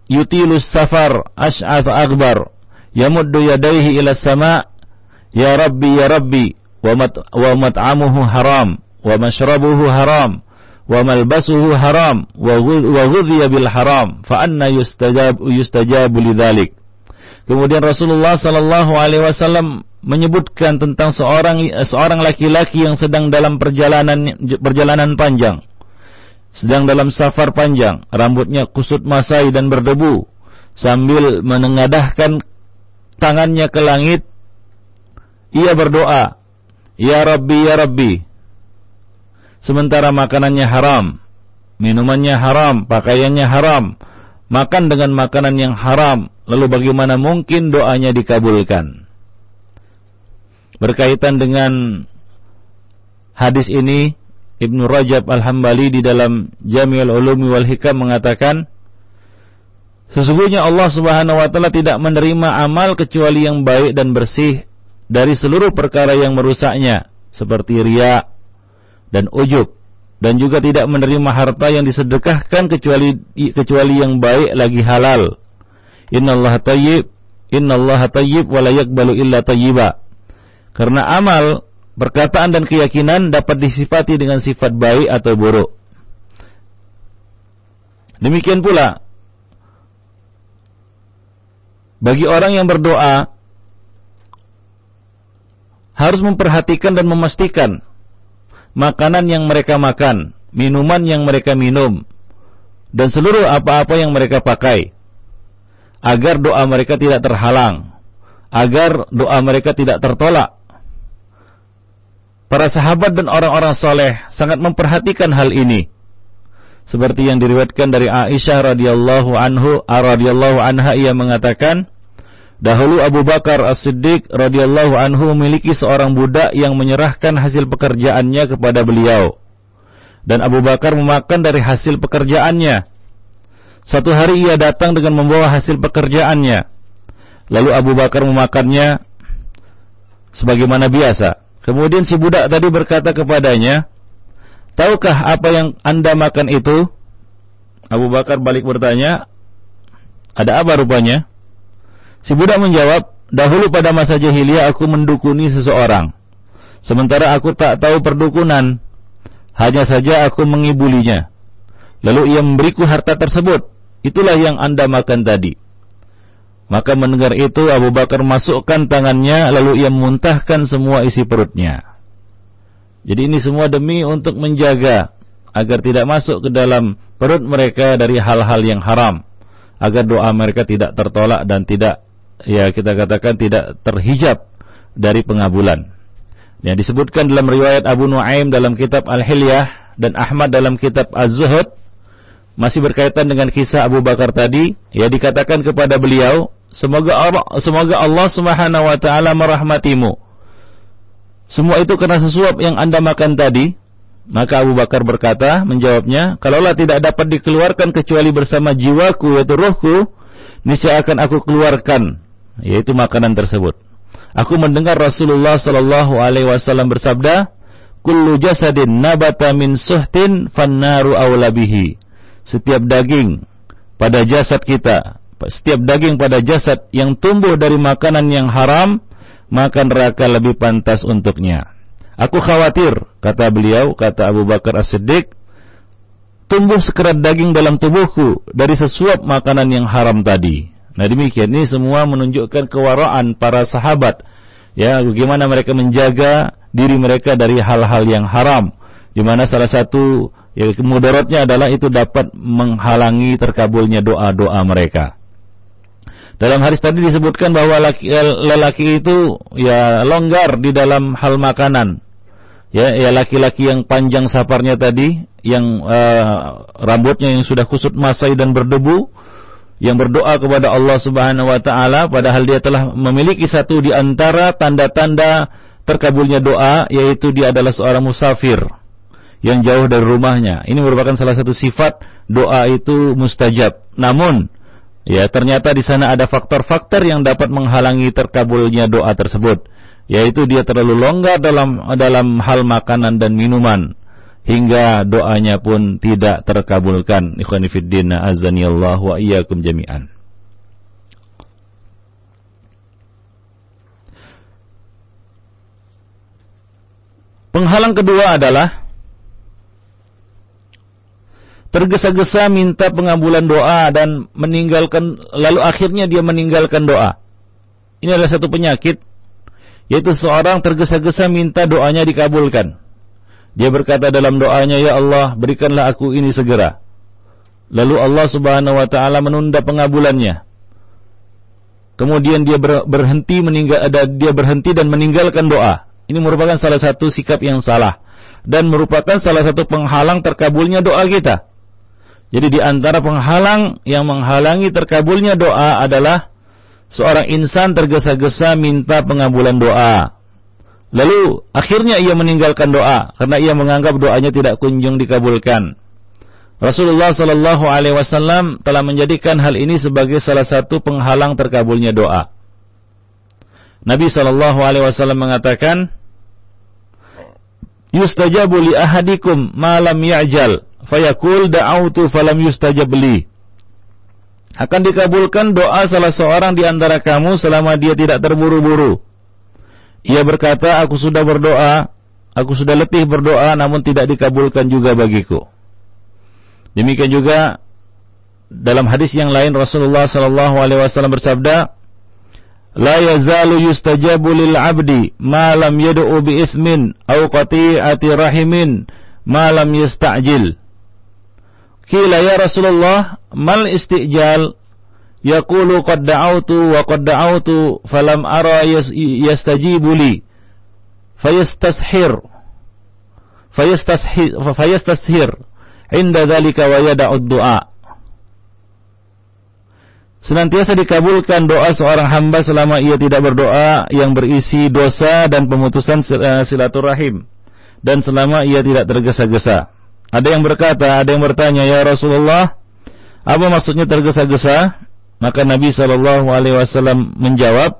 yutilus safar ash'ath akbar yamuddu yadayhi ila sama ya rabbi ya rabbi wa mat wa mat'amuhu haram wa mashrabuhu haram wa malbasuhu haram wa bil haram fa anna yustajab yustajabu lidzalik Kemudian Rasulullah Sallallahu Alaihi Wasallam menyebutkan tentang seorang seorang laki-laki yang sedang dalam perjalanan perjalanan panjang sedang dalam safar panjang, rambutnya kusut masai dan berdebu, sambil menengadahkan tangannya ke langit, ia berdoa, Ya Rabbi, Ya Rabbi. Sementara makanannya haram, minumannya haram, pakaiannya haram, makan dengan makanan yang haram, lalu bagaimana mungkin doanya dikabulkan? berkaitan dengan hadis ini Ibnu Rajab Al-Hambali di dalam Jami'ul Ulumi wal Hikam mengatakan Sesungguhnya Allah Subhanahu wa taala tidak menerima amal kecuali yang baik dan bersih dari seluruh perkara yang merusaknya seperti riya dan ujub dan juga tidak menerima harta yang disedekahkan kecuali kecuali yang baik lagi halal. Innallaha tayyib innallaha tayyib wa la yaqbalu illa tayyiba. Karena amal, perkataan dan keyakinan dapat disifati dengan sifat baik atau buruk. Demikian pula bagi orang yang berdoa harus memperhatikan dan memastikan makanan yang mereka makan, minuman yang mereka minum, dan seluruh apa-apa yang mereka pakai agar doa mereka tidak terhalang, agar doa mereka tidak tertolak. Para sahabat dan orang-orang soleh sangat memperhatikan hal ini. Seperti yang diriwayatkan dari Aisyah radhiyallahu anhu radhiyallahu anha ia mengatakan, dahulu Abu Bakar As-Siddiq radhiyallahu anhu memiliki seorang budak yang menyerahkan hasil pekerjaannya kepada beliau. Dan Abu Bakar memakan dari hasil pekerjaannya. Suatu hari ia datang dengan membawa hasil pekerjaannya. Lalu Abu Bakar memakannya sebagaimana biasa. Kemudian si budak tadi berkata kepadanya, Tahukah apa yang anda makan itu? Abu Bakar balik bertanya, ada apa rupanya? Si budak menjawab, dahulu pada masa jahiliyah aku mendukuni seseorang. Sementara aku tak tahu perdukunan, hanya saja aku mengibulinya. Lalu ia memberiku harta tersebut. Itulah yang anda makan tadi. Maka mendengar itu Abu Bakar masukkan tangannya lalu ia memuntahkan semua isi perutnya. Jadi ini semua demi untuk menjaga agar tidak masuk ke dalam perut mereka dari hal-hal yang haram, agar doa mereka tidak tertolak dan tidak ya kita katakan tidak terhijab dari pengabulan. Yang disebutkan dalam riwayat Abu Nuaim dalam kitab Al-Hilyah dan Ahmad dalam kitab Az-Zuhud masih berkaitan dengan kisah Abu Bakar tadi, ya dikatakan kepada beliau, semoga Allah, semoga Allah Subhanahu wa taala merahmatimu semua itu karena sesuap yang Anda makan tadi. Maka Abu Bakar berkata, menjawabnya, kalaulah tidak dapat dikeluarkan kecuali bersama jiwaku, yaitu rohku, niscaya akan aku keluarkan, yaitu makanan tersebut. Aku mendengar Rasulullah Sallallahu Alaihi Wasallam bersabda, "Kullu jasadin nabata min suhtin fannaru awlabihi." Setiap daging pada jasad kita, setiap daging pada jasad yang tumbuh dari makanan yang haram, maka neraka lebih pantas untuknya. Aku khawatir, kata beliau, kata Abu Bakar As-Siddiq, tumbuh sekerat daging dalam tubuhku dari sesuap makanan yang haram tadi. Nah demikian, ini semua menunjukkan kewaraan para sahabat. Ya, bagaimana mereka menjaga diri mereka dari hal-hal yang haram. Di mana salah satu ya, mudaratnya adalah itu dapat menghalangi terkabulnya doa-doa mereka. Dalam hadis tadi disebutkan bahwa laki, lelaki itu ya longgar di dalam hal makanan. Ya, ya laki-laki yang panjang saparnya tadi, yang uh, rambutnya yang sudah kusut masai dan berdebu, yang berdoa kepada Allah Subhanahu wa taala padahal dia telah memiliki satu di antara tanda-tanda terkabulnya doa yaitu dia adalah seorang musafir yang jauh dari rumahnya. Ini merupakan salah satu sifat doa itu mustajab. Namun Ya, ternyata di sana ada faktor-faktor yang dapat menghalangi terkabulnya doa tersebut, yaitu dia terlalu longgar dalam dalam hal makanan dan minuman hingga doanya pun tidak terkabulkan. Ikhwani fiddin azani wa iyyakum jami'an. Penghalang kedua adalah tergesa-gesa minta pengabulan doa dan meninggalkan lalu akhirnya dia meninggalkan doa. Ini adalah satu penyakit yaitu seorang tergesa-gesa minta doanya dikabulkan. Dia berkata dalam doanya, "Ya Allah, berikanlah aku ini segera." Lalu Allah Subhanahu wa taala menunda pengabulannya. Kemudian dia berhenti meninggal dia berhenti dan meninggalkan doa. Ini merupakan salah satu sikap yang salah dan merupakan salah satu penghalang terkabulnya doa kita. Jadi di antara penghalang yang menghalangi terkabulnya doa adalah seorang insan tergesa-gesa minta pengabulan doa. Lalu akhirnya ia meninggalkan doa karena ia menganggap doanya tidak kunjung dikabulkan. Rasulullah Shallallahu Alaihi Wasallam telah menjadikan hal ini sebagai salah satu penghalang terkabulnya doa. Nabi Shallallahu Alaihi Wasallam mengatakan, "Yustajabu li ahadikum malam ya'jal, fayakul da'autu falam yustajab li." Akan dikabulkan doa salah seorang di antara kamu selama dia tidak terburu-buru. Ia berkata, "Aku sudah berdoa, aku sudah letih berdoa, namun tidak dikabulkan juga bagiku." Demikian juga dalam hadis yang lain Rasulullah sallallahu alaihi wasallam bersabda, "La yazalu yustajabu lil 'abdi ma lam yad'u bi itsmin aw qati'ati rahimin ma lam yasta'jil." Kila ya Rasulullah, mal istijal? Yaqulu qad da'awtu wa qad da'awtu falam ara yastajibu li. Fayastashir. Fayastashir. Fayastashir inda dzalika wa yada'ud du'a. Senantiasa dikabulkan doa seorang hamba selama ia tidak berdoa yang berisi dosa dan pemutusan eh, silaturahim dan selama ia tidak tergesa-gesa. Ada yang berkata, ada yang bertanya, "Ya Rasulullah, apa maksudnya tergesa-gesa?" Maka Nabi Shallallahu alaihi wasallam menjawab,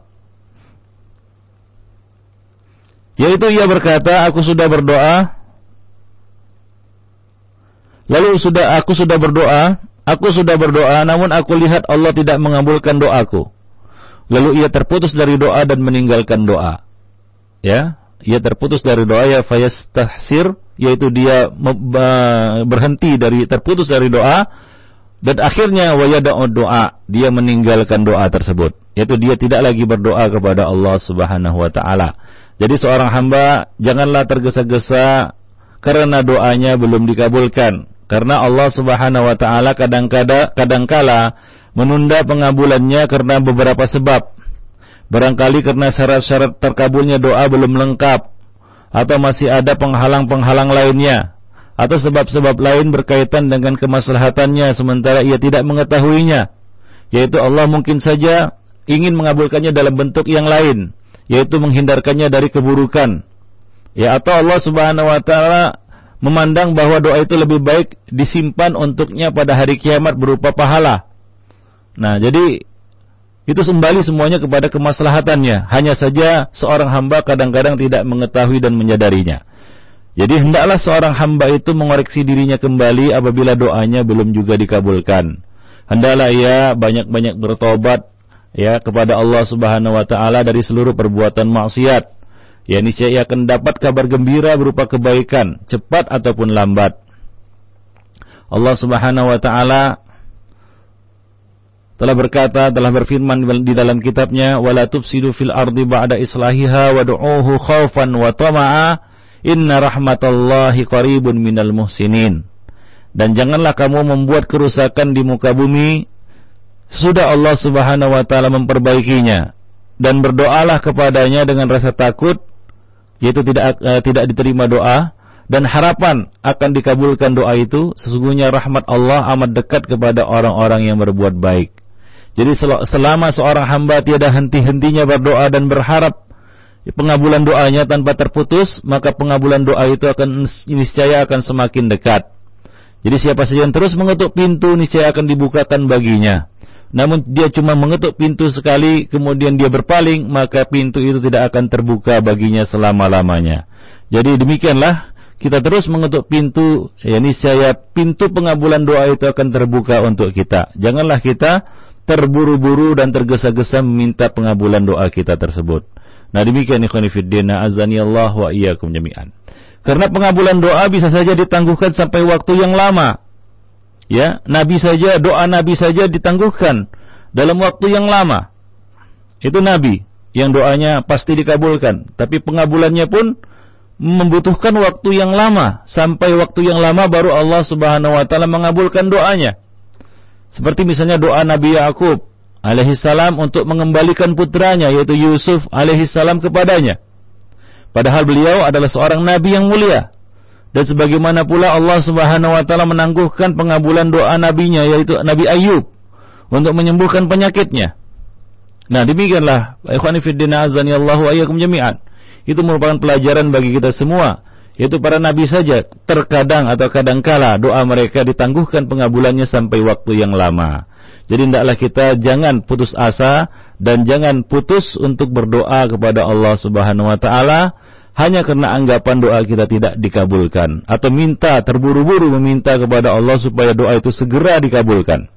yaitu ia berkata, "Aku sudah berdoa Lalu sudah aku sudah berdoa, aku sudah berdoa, namun aku lihat Allah tidak mengabulkan doaku. Lalu ia terputus dari doa dan meninggalkan doa. Ya, ia terputus dari doa ya fayastahsir, yaitu dia berhenti dari terputus dari doa dan akhirnya wayada'u doa, dia meninggalkan doa tersebut. Yaitu dia tidak lagi berdoa kepada Allah Subhanahu wa taala. Jadi seorang hamba janganlah tergesa-gesa karena doanya belum dikabulkan karena Allah Subhanahu wa taala kadang-kala kadangkala menunda pengabulannya karena beberapa sebab. Barangkali karena syarat-syarat terkabulnya doa belum lengkap atau masih ada penghalang-penghalang lainnya atau sebab-sebab lain berkaitan dengan kemaslahatannya sementara ia tidak mengetahuinya yaitu Allah mungkin saja ingin mengabulkannya dalam bentuk yang lain yaitu menghindarkannya dari keburukan ya atau Allah Subhanahu wa taala memandang bahwa doa itu lebih baik disimpan untuknya pada hari kiamat berupa pahala. Nah, jadi itu kembali semuanya kepada kemaslahatannya. Hanya saja seorang hamba kadang-kadang tidak mengetahui dan menyadarinya. Jadi hendaklah seorang hamba itu mengoreksi dirinya kembali apabila doanya belum juga dikabulkan. Hendaklah ia banyak-banyak bertobat ya kepada Allah Subhanahu wa taala dari seluruh perbuatan maksiat ya niscaya akan dapat kabar gembira berupa kebaikan, cepat ataupun lambat. Allah Subhanahu wa taala telah berkata, telah berfirman di dalam kitabnya, "Wala tufsidu fil ardi ba'da islahiha wad'uuhu khaufan wa tama'a, inna rahmatallahi qaribun minal muhsinin." Dan janganlah kamu membuat kerusakan di muka bumi sudah Allah Subhanahu wa taala memperbaikinya dan berdoalah kepadanya dengan rasa takut yaitu tidak uh, tidak diterima doa dan harapan akan dikabulkan doa itu sesungguhnya rahmat Allah amat dekat kepada orang-orang yang berbuat baik. Jadi selama seorang hamba tiada henti-hentinya berdoa dan berharap pengabulan doanya tanpa terputus, maka pengabulan doa itu akan niscaya akan semakin dekat. Jadi siapa saja yang terus mengetuk pintu niscaya akan dibukakan baginya namun dia cuma mengetuk pintu sekali kemudian dia berpaling maka pintu itu tidak akan terbuka baginya selama-lamanya. Jadi demikianlah kita terus mengetuk pintu ya saya pintu pengabulan doa itu akan terbuka untuk kita. Janganlah kita terburu-buru dan tergesa-gesa meminta pengabulan doa kita tersebut. Nah demikian ikhwan fillah azani Allah wa iyyakum jami'an. Karena pengabulan doa bisa saja ditangguhkan sampai waktu yang lama. Ya nabi saja doa nabi saja ditangguhkan dalam waktu yang lama. Itu nabi yang doanya pasti dikabulkan. Tapi pengabulannya pun membutuhkan waktu yang lama. Sampai waktu yang lama baru Allah Subhanahu wa taala mengabulkan doanya. Seperti misalnya doa Nabi Yakub alaihi salam untuk mengembalikan putranya yaitu Yusuf alaihi salam kepadanya padahal beliau adalah seorang nabi yang mulia dan sebagaimana pula Allah Subhanahu wa taala menangguhkan pengabulan doa nabinya yaitu Nabi Ayub untuk menyembuhkan penyakitnya. Nah, demikianlah ikhwani fiddin azani Allahu ayyakum jami'an. itu merupakan pelajaran bagi kita semua yaitu para nabi saja terkadang atau kadangkala doa mereka ditangguhkan pengabulannya sampai waktu yang lama. Jadi hendaklah kita jangan putus asa dan jangan putus untuk berdoa kepada Allah Subhanahu wa taala hanya karena anggapan doa kita tidak dikabulkan atau minta terburu-buru meminta kepada Allah supaya doa itu segera dikabulkan.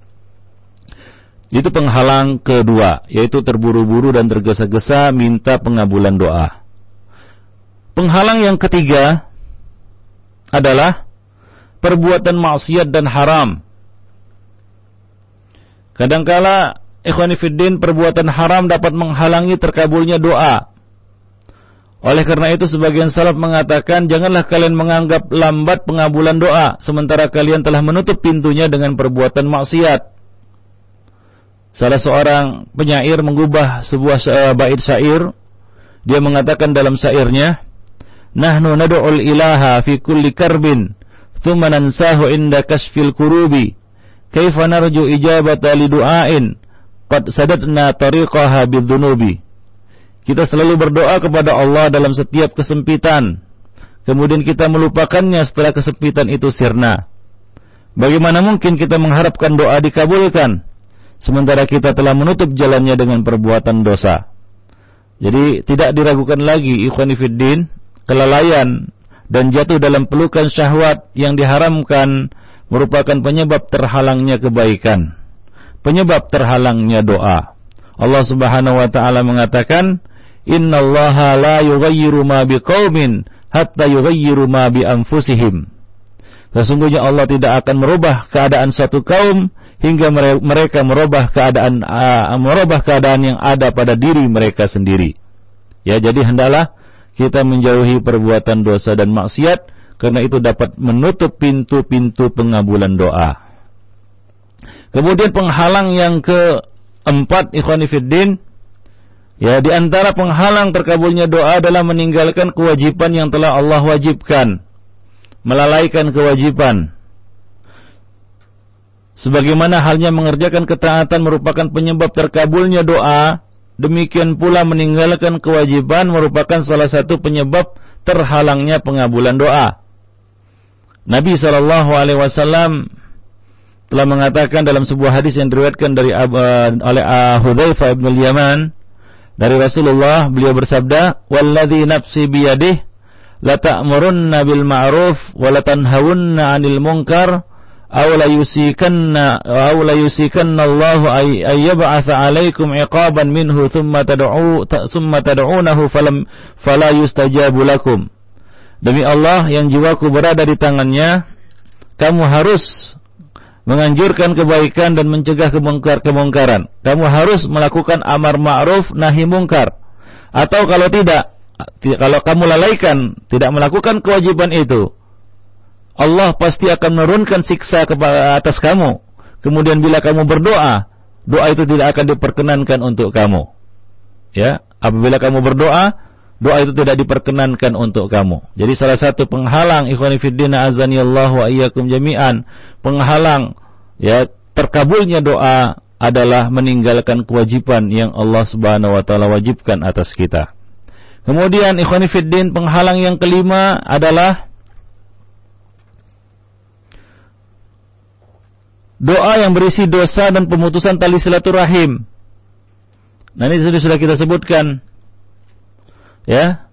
Itu penghalang kedua, yaitu terburu-buru dan tergesa-gesa minta pengabulan doa. Penghalang yang ketiga adalah perbuatan maksiat dan haram. Kadangkala ikhwanifiddin perbuatan haram dapat menghalangi terkabulnya doa. Oleh karena itu sebagian salaf mengatakan janganlah kalian menganggap lambat pengabulan doa sementara kalian telah menutup pintunya dengan perbuatan maksiat. Salah seorang penyair mengubah sebuah uh, bait syair dia mengatakan dalam syairnya Nahnu nad'ul ilaha fi kulli karbin thumma nansahu inda kasfil kurubi kaifa narju ijabata li du'ain qad sadatna tariqaha bidzunubi kita selalu berdoa kepada Allah dalam setiap kesempitan. Kemudian kita melupakannya setelah kesempitan itu sirna. Bagaimana mungkin kita mengharapkan doa dikabulkan sementara kita telah menutup jalannya dengan perbuatan dosa? Jadi tidak diragukan lagi ikhwanifiddin kelalaian dan jatuh dalam pelukan syahwat yang diharamkan merupakan penyebab terhalangnya kebaikan, penyebab terhalangnya doa. Allah Subhanahu wa taala mengatakan, Innallaha la yughayyiru ma biqaumin hatta yughayyiru ma bi anfusihim. Sesungguhnya Allah tidak akan merubah keadaan suatu kaum hingga mereka merubah keadaan uh, merubah keadaan yang ada pada diri mereka sendiri. Ya, jadi hendaklah kita menjauhi perbuatan dosa dan maksiat karena itu dapat menutup pintu-pintu pengabulan doa. Kemudian penghalang yang keempat ikhwan fillah Ya, di antara penghalang terkabulnya doa adalah meninggalkan kewajiban yang telah Allah wajibkan. Melalaikan kewajiban. Sebagaimana halnya mengerjakan ketaatan merupakan penyebab terkabulnya doa, demikian pula meninggalkan kewajiban merupakan salah satu penyebab terhalangnya pengabulan doa. Nabi Shallallahu Alaihi Wasallam telah mengatakan dalam sebuah hadis yang diriwayatkan dari uh, oleh uh, Hudzaifah bin Yaman, dari Rasulullah beliau bersabda, "Walladzi nafsi biyadih la ta'murunna bil ma'ruf wa la tanhawunna 'anil munkar aw la yusikanna aw la yusikanna Allah ay, ay yab'atsa 'alaikum 'iqaban minhu thumma tad'u thumma tad'unahu falam fala yustajabu lakum." Demi Allah yang jiwaku berada di tangannya, kamu harus menganjurkan kebaikan dan mencegah kemungkar-kemungkaran. Kamu harus melakukan amar ma'ruf nahi mungkar. Atau kalau tidak, kalau kamu lalaikan, tidak melakukan kewajiban itu, Allah pasti akan menurunkan siksa atas kamu. Kemudian bila kamu berdoa, doa itu tidak akan diperkenankan untuk kamu. Ya, apabila kamu berdoa, doa itu tidak diperkenankan untuk kamu. Jadi salah satu penghalang ikhwani fiddina azani Allah wa iyyakum jami'an, penghalang ya terkabulnya doa adalah meninggalkan kewajiban yang Allah Subhanahu wa taala wajibkan atas kita. Kemudian ikhwani fiddin penghalang yang kelima adalah doa yang berisi dosa dan pemutusan tali silaturahim. Nah ini sudah kita sebutkan ya.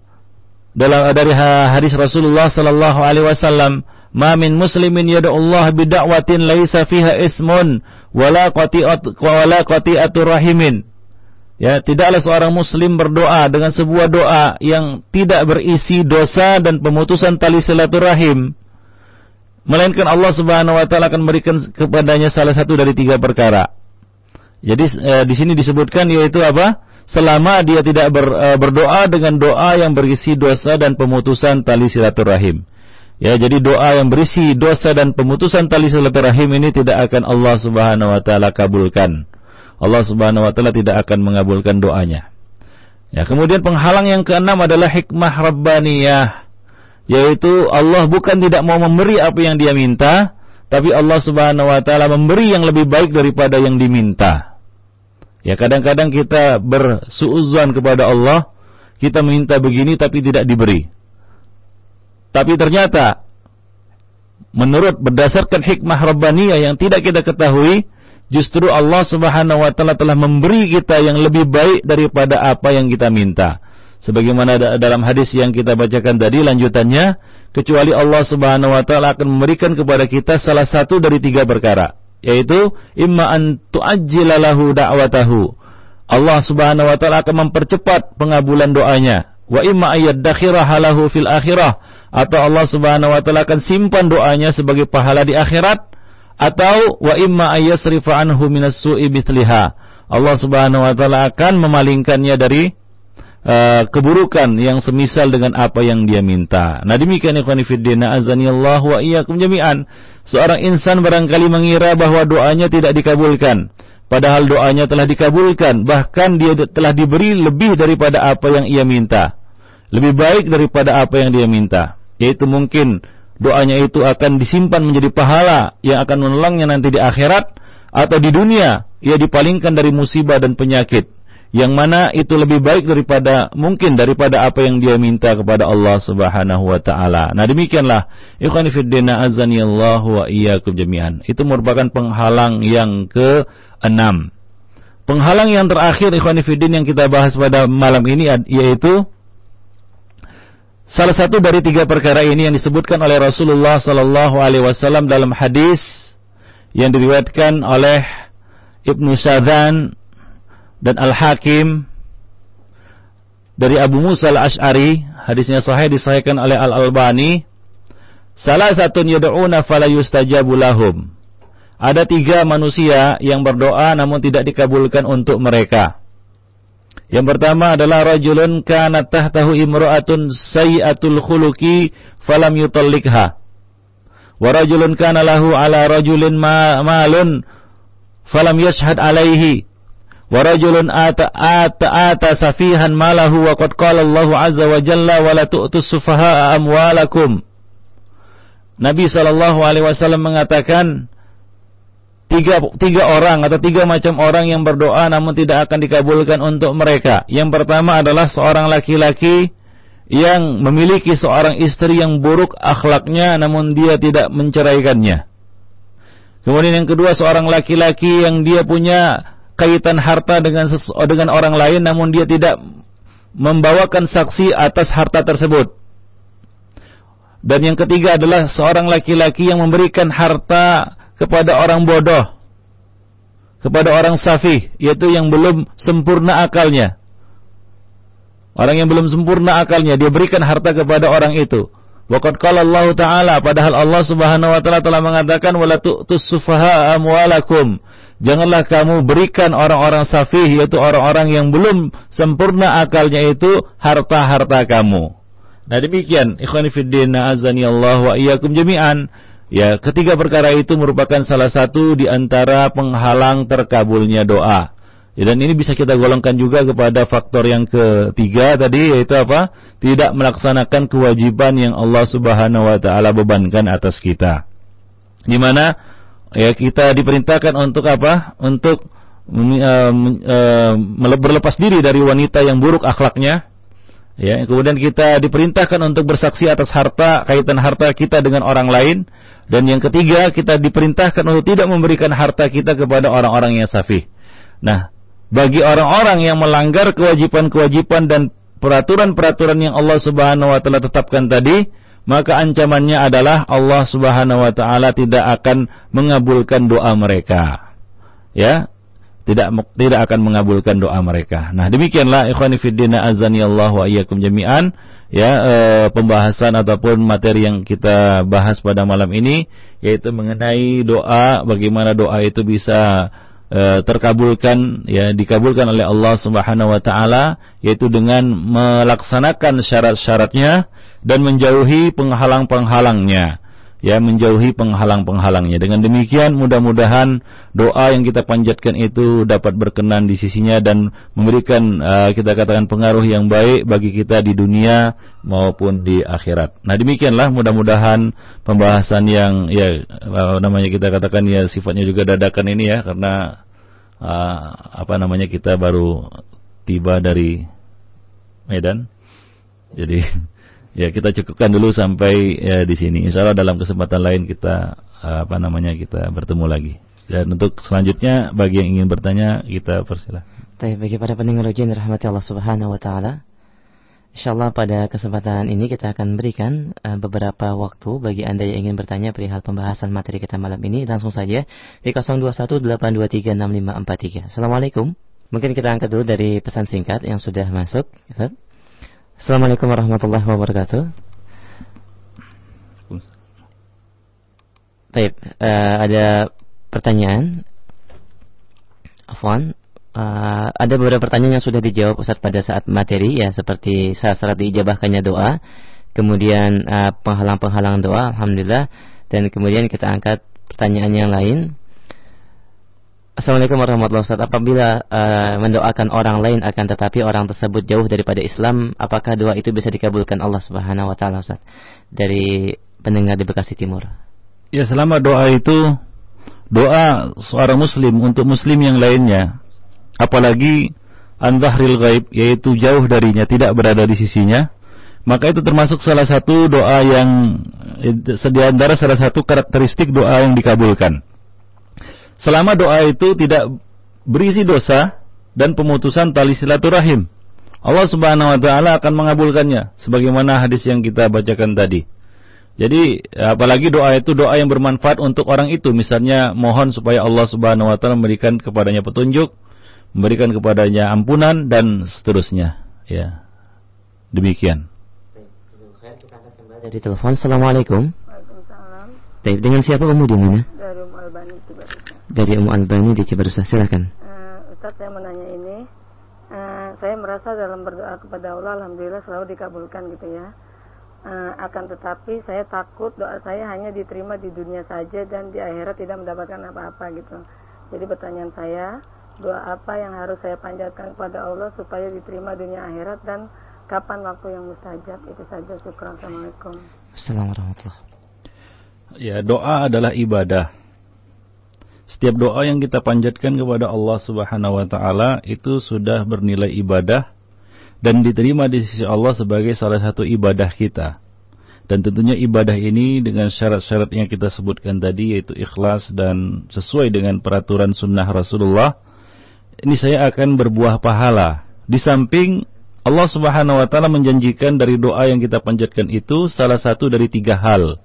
Dalam dari hadis Rasulullah sallallahu alaihi wasallam ma min muslimin Allah bid'awatin laisa fiha ismun wala qati'at wala qati'atur rahimin. Ya tidaklah seorang muslim berdoa dengan sebuah doa yang tidak berisi dosa dan pemutusan tali silaturahim melainkan Allah Subhanahu wa taala akan memberikan kepadanya salah satu dari tiga perkara. Jadi eh, di sini disebutkan yaitu apa selama dia tidak ber, e, berdoa dengan doa yang berisi dosa dan pemutusan tali silaturahim. Ya, jadi doa yang berisi dosa dan pemutusan tali silaturahim ini tidak akan Allah Subhanahu wa taala kabulkan. Allah Subhanahu wa taala tidak akan mengabulkan doanya. Ya, kemudian penghalang yang keenam adalah hikmah rabbaniyah, yaitu Allah bukan tidak mau memberi apa yang dia minta, tapi Allah Subhanahu wa taala memberi yang lebih baik daripada yang diminta. Ya kadang-kadang kita bersuuzan kepada Allah, kita minta begini tapi tidak diberi. Tapi ternyata menurut berdasarkan hikmah rabbaniyah yang tidak kita ketahui, justru Allah Subhanahu wa taala telah memberi kita yang lebih baik daripada apa yang kita minta. Sebagaimana dalam hadis yang kita bacakan tadi lanjutannya, kecuali Allah Subhanahu wa taala akan memberikan kepada kita salah satu dari tiga perkara, yaitu imma an tu'ajjila lahu da'watahu. Allah Subhanahu wa taala akan mempercepat pengabulan doanya. Wa imma ayyadakhiraha lahu fil akhirah atau Allah Subhanahu wa taala akan simpan doanya sebagai pahala di akhirat atau wa imma ayyasrifa anhu minas su'i mithliha. Allah Subhanahu wa taala akan memalingkannya dari uh, keburukan yang semisal dengan apa yang dia minta. Nah demikian ikhwan fillah azanillahu wa iyyakum jami'an. Seorang insan barangkali mengira bahwa doanya tidak dikabulkan. Padahal doanya telah dikabulkan, bahkan dia telah diberi lebih daripada apa yang ia minta. Lebih baik daripada apa yang dia minta yaitu mungkin doanya itu akan disimpan menjadi pahala yang akan menolongnya nanti di akhirat atau di dunia ia dipalingkan dari musibah dan penyakit yang mana itu lebih baik daripada mungkin daripada apa yang dia minta kepada Allah Subhanahu wa taala. Nah, demikianlah ikhwan fillah azani Allah wa iyyakum jami'an. Itu merupakan penghalang yang ke-6. Penghalang yang terakhir ikhwan yang kita bahas pada malam ini yaitu Salah satu dari tiga perkara ini yang disebutkan oleh Rasulullah Sallallahu Alaihi Wasallam dalam hadis yang diriwayatkan oleh Ibnu Sadan dan Al Hakim dari Abu Musa al Ashari, hadisnya sahih disahihkan oleh Al Albani. Salah satu yad'una fala yustajabu lahum. Ada tiga manusia yang berdoa namun tidak dikabulkan untuk mereka. Yang pertama adalah rajulun kana tahtahu imra'atun sayyatul khuluqi falam yutallikha. Wa rajulun kana lahu ala rajulin ma malun falam yashhad alaihi. Wa ata ata ata safihan malahu wa qad qala Allah azza wa jalla wa la amwalakum. Nabi sallallahu alaihi wasallam mengatakan tiga, tiga orang atau tiga macam orang yang berdoa namun tidak akan dikabulkan untuk mereka. Yang pertama adalah seorang laki-laki yang memiliki seorang istri yang buruk akhlaknya namun dia tidak menceraikannya. Kemudian yang kedua seorang laki-laki yang dia punya kaitan harta dengan dengan orang lain namun dia tidak membawakan saksi atas harta tersebut. Dan yang ketiga adalah seorang laki-laki yang memberikan harta kepada orang bodoh, kepada orang safih, yaitu yang belum sempurna akalnya. Orang yang belum sempurna akalnya, dia berikan harta kepada orang itu. Waqad qala Allah Ta'ala, padahal Allah Subhanahu wa taala telah mengatakan wala tu'tus sufaha amwalakum. Janganlah kamu berikan orang-orang safih yaitu orang-orang yang belum sempurna akalnya itu harta-harta kamu. Nah demikian ikhwan fillah azani Allah wa iyyakum jami'an. Ya, ketiga perkara itu merupakan salah satu di antara penghalang terkabulnya doa. Ya, dan ini bisa kita golongkan juga kepada faktor yang ketiga tadi yaitu apa? Tidak melaksanakan kewajiban yang Allah Subhanahu wa taala bebankan atas kita. Di mana ya kita diperintahkan untuk apa? Untuk uh, uh, berlepas diri dari wanita yang buruk akhlaknya. Ya, kemudian kita diperintahkan untuk bersaksi atas harta kaitan harta kita dengan orang lain dan yang ketiga, kita diperintahkan untuk tidak memberikan harta kita kepada orang-orang yang safih. Nah, bagi orang-orang yang melanggar kewajiban-kewajiban dan peraturan-peraturan yang Allah Subhanahu wa taala tetapkan tadi, maka ancamannya adalah Allah Subhanahu wa taala tidak akan mengabulkan doa mereka. Ya, tidak tidak akan mengabulkan doa mereka. Nah, demikianlah ikhwani fiddina azani Allah wa iyyakum jami'an ya e, pembahasan ataupun materi yang kita bahas pada malam ini yaitu mengenai doa bagaimana doa itu bisa e, terkabulkan ya dikabulkan oleh Allah Subhanahu wa taala yaitu dengan melaksanakan syarat-syaratnya dan menjauhi penghalang-penghalangnya ya menjauhi penghalang-penghalangnya. Dengan demikian mudah-mudahan doa yang kita panjatkan itu dapat berkenan di sisinya dan memberikan uh, kita katakan pengaruh yang baik bagi kita di dunia maupun di akhirat. Nah, demikianlah mudah-mudahan pembahasan yang ya uh, namanya kita katakan ya sifatnya juga dadakan ini ya karena uh, apa namanya kita baru tiba dari Medan. Jadi ya kita cukupkan dulu sampai ya, di sini. Insya Allah dalam kesempatan lain kita apa namanya kita bertemu lagi. Dan untuk selanjutnya bagi yang ingin bertanya kita persilahkan. Baik, bagi para pendengar ujian rahmati Allah Subhanahu wa taala. Insyaallah pada kesempatan ini kita akan berikan uh, beberapa waktu bagi Anda yang ingin bertanya perihal pembahasan materi kita malam ini langsung saja di 0218236543. Assalamualaikum. Mungkin kita angkat dulu dari pesan singkat yang sudah masuk. Assalamualaikum warahmatullahi wabarakatuh. Baik, uh, ada pertanyaan. Afwan, uh, ada beberapa pertanyaan yang sudah dijawab Ustaz pada saat materi ya seperti syarat diijabahkannya doa, kemudian uh, penghalang-penghalang doa alhamdulillah dan kemudian kita angkat pertanyaan yang lain. Assalamualaikum warahmatullahi wabarakatuh. Apabila uh, mendoakan orang lain akan tetapi orang tersebut jauh daripada Islam, apakah doa itu bisa dikabulkan Allah Subhanahu wa taala Ustaz? Dari pendengar di Bekasi Timur. Ya, selama doa itu doa seorang muslim untuk muslim yang lainnya apalagi andahril ghaib yaitu jauh darinya tidak berada di sisinya maka itu termasuk salah satu doa yang di antara salah satu karakteristik doa yang dikabulkan selama doa itu tidak berisi dosa dan pemutusan tali silaturahim Allah Subhanahu wa taala akan mengabulkannya sebagaimana hadis yang kita bacakan tadi jadi apalagi doa itu doa yang bermanfaat untuk orang itu misalnya mohon supaya Allah Subhanahu wa taala memberikan kepadanya petunjuk memberikan kepadanya ampunan dan seterusnya. Ya. Demikian. Dari telepon, Assalamualaikum. Waalaikumsalam. dengan siapa Umu di mana? Dari Umu Albani. Dari Umu Albani di Cibarusah, silakan. Uh, Ustaz saya menanya ini, uh, saya merasa dalam berdoa kepada Allah, alhamdulillah selalu dikabulkan gitu ya. Uh, akan tetapi saya takut doa saya hanya diterima di dunia saja dan di akhirat tidak mendapatkan apa-apa gitu. Jadi pertanyaan saya, doa apa yang harus saya panjatkan kepada Allah supaya diterima dunia akhirat dan kapan waktu yang mustajab? Itu saja. Syukur. Assalamualaikum. Assalamualaikum ya doa adalah ibadah setiap doa yang kita panjatkan kepada Allah Subhanahu wa taala itu sudah bernilai ibadah dan diterima di sisi Allah sebagai salah satu ibadah kita. Dan tentunya ibadah ini dengan syarat-syarat yang kita sebutkan tadi yaitu ikhlas dan sesuai dengan peraturan sunnah Rasulullah ini saya akan berbuah pahala. Di samping Allah Subhanahu wa taala menjanjikan dari doa yang kita panjatkan itu salah satu dari tiga hal.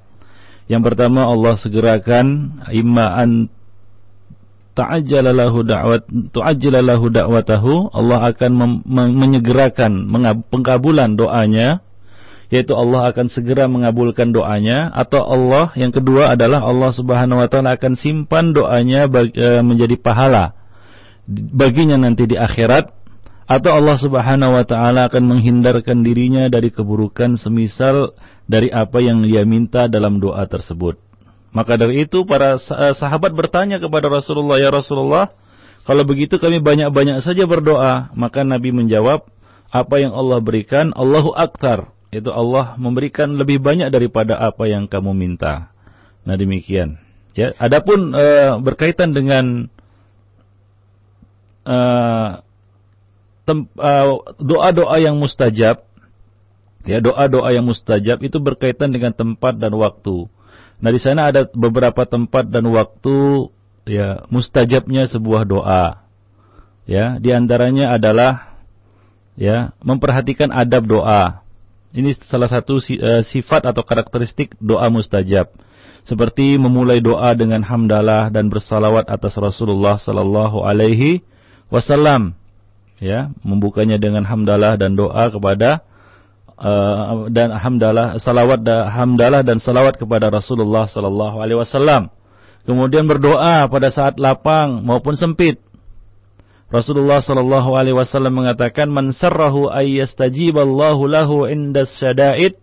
Yang pertama Allah segerakan imma an ta'ajjala lahu da'wat tu'ajjala lahu da'watahu Allah akan menyegerakan pengkabulan doanya yaitu Allah akan segera mengabulkan doanya atau Allah yang kedua adalah Allah Subhanahu wa taala akan simpan doanya e, menjadi pahala baginya nanti di akhirat atau Allah Subhanahu wa taala akan menghindarkan dirinya dari keburukan semisal dari apa yang dia minta dalam doa tersebut. Maka dari itu para eh, sahabat bertanya kepada Rasulullah, "Ya Rasulullah, kalau begitu kami banyak-banyak saja berdoa." Maka Nabi menjawab, "Apa yang Allah berikan, Allahu aktar." Itu Allah memberikan lebih banyak daripada apa yang kamu minta. Nah, demikian. Ya, adapun e, berkaitan dengan Eh, doa-doa yang mustajab, ya doa-doa yang mustajab itu berkaitan dengan tempat dan waktu. Nah di sana ada beberapa tempat dan waktu ya mustajabnya sebuah doa. Ya, di antaranya adalah ya memperhatikan adab doa. Ini salah satu eh, sifat atau karakteristik doa mustajab. Seperti memulai doa dengan hamdalah dan bersalawat atas Rasulullah sallallahu alaihi wasallam ya membukanya dengan hamdalah dan doa kepada uh, dan hamdalah salawat dan hamdalah dan salawat kepada Rasulullah sallallahu alaihi wasallam. Kemudian berdoa pada saat lapang maupun sempit. Rasulullah sallallahu alaihi wasallam mengatakan man sarrahu ay yastajiballahu lahu inda syada'id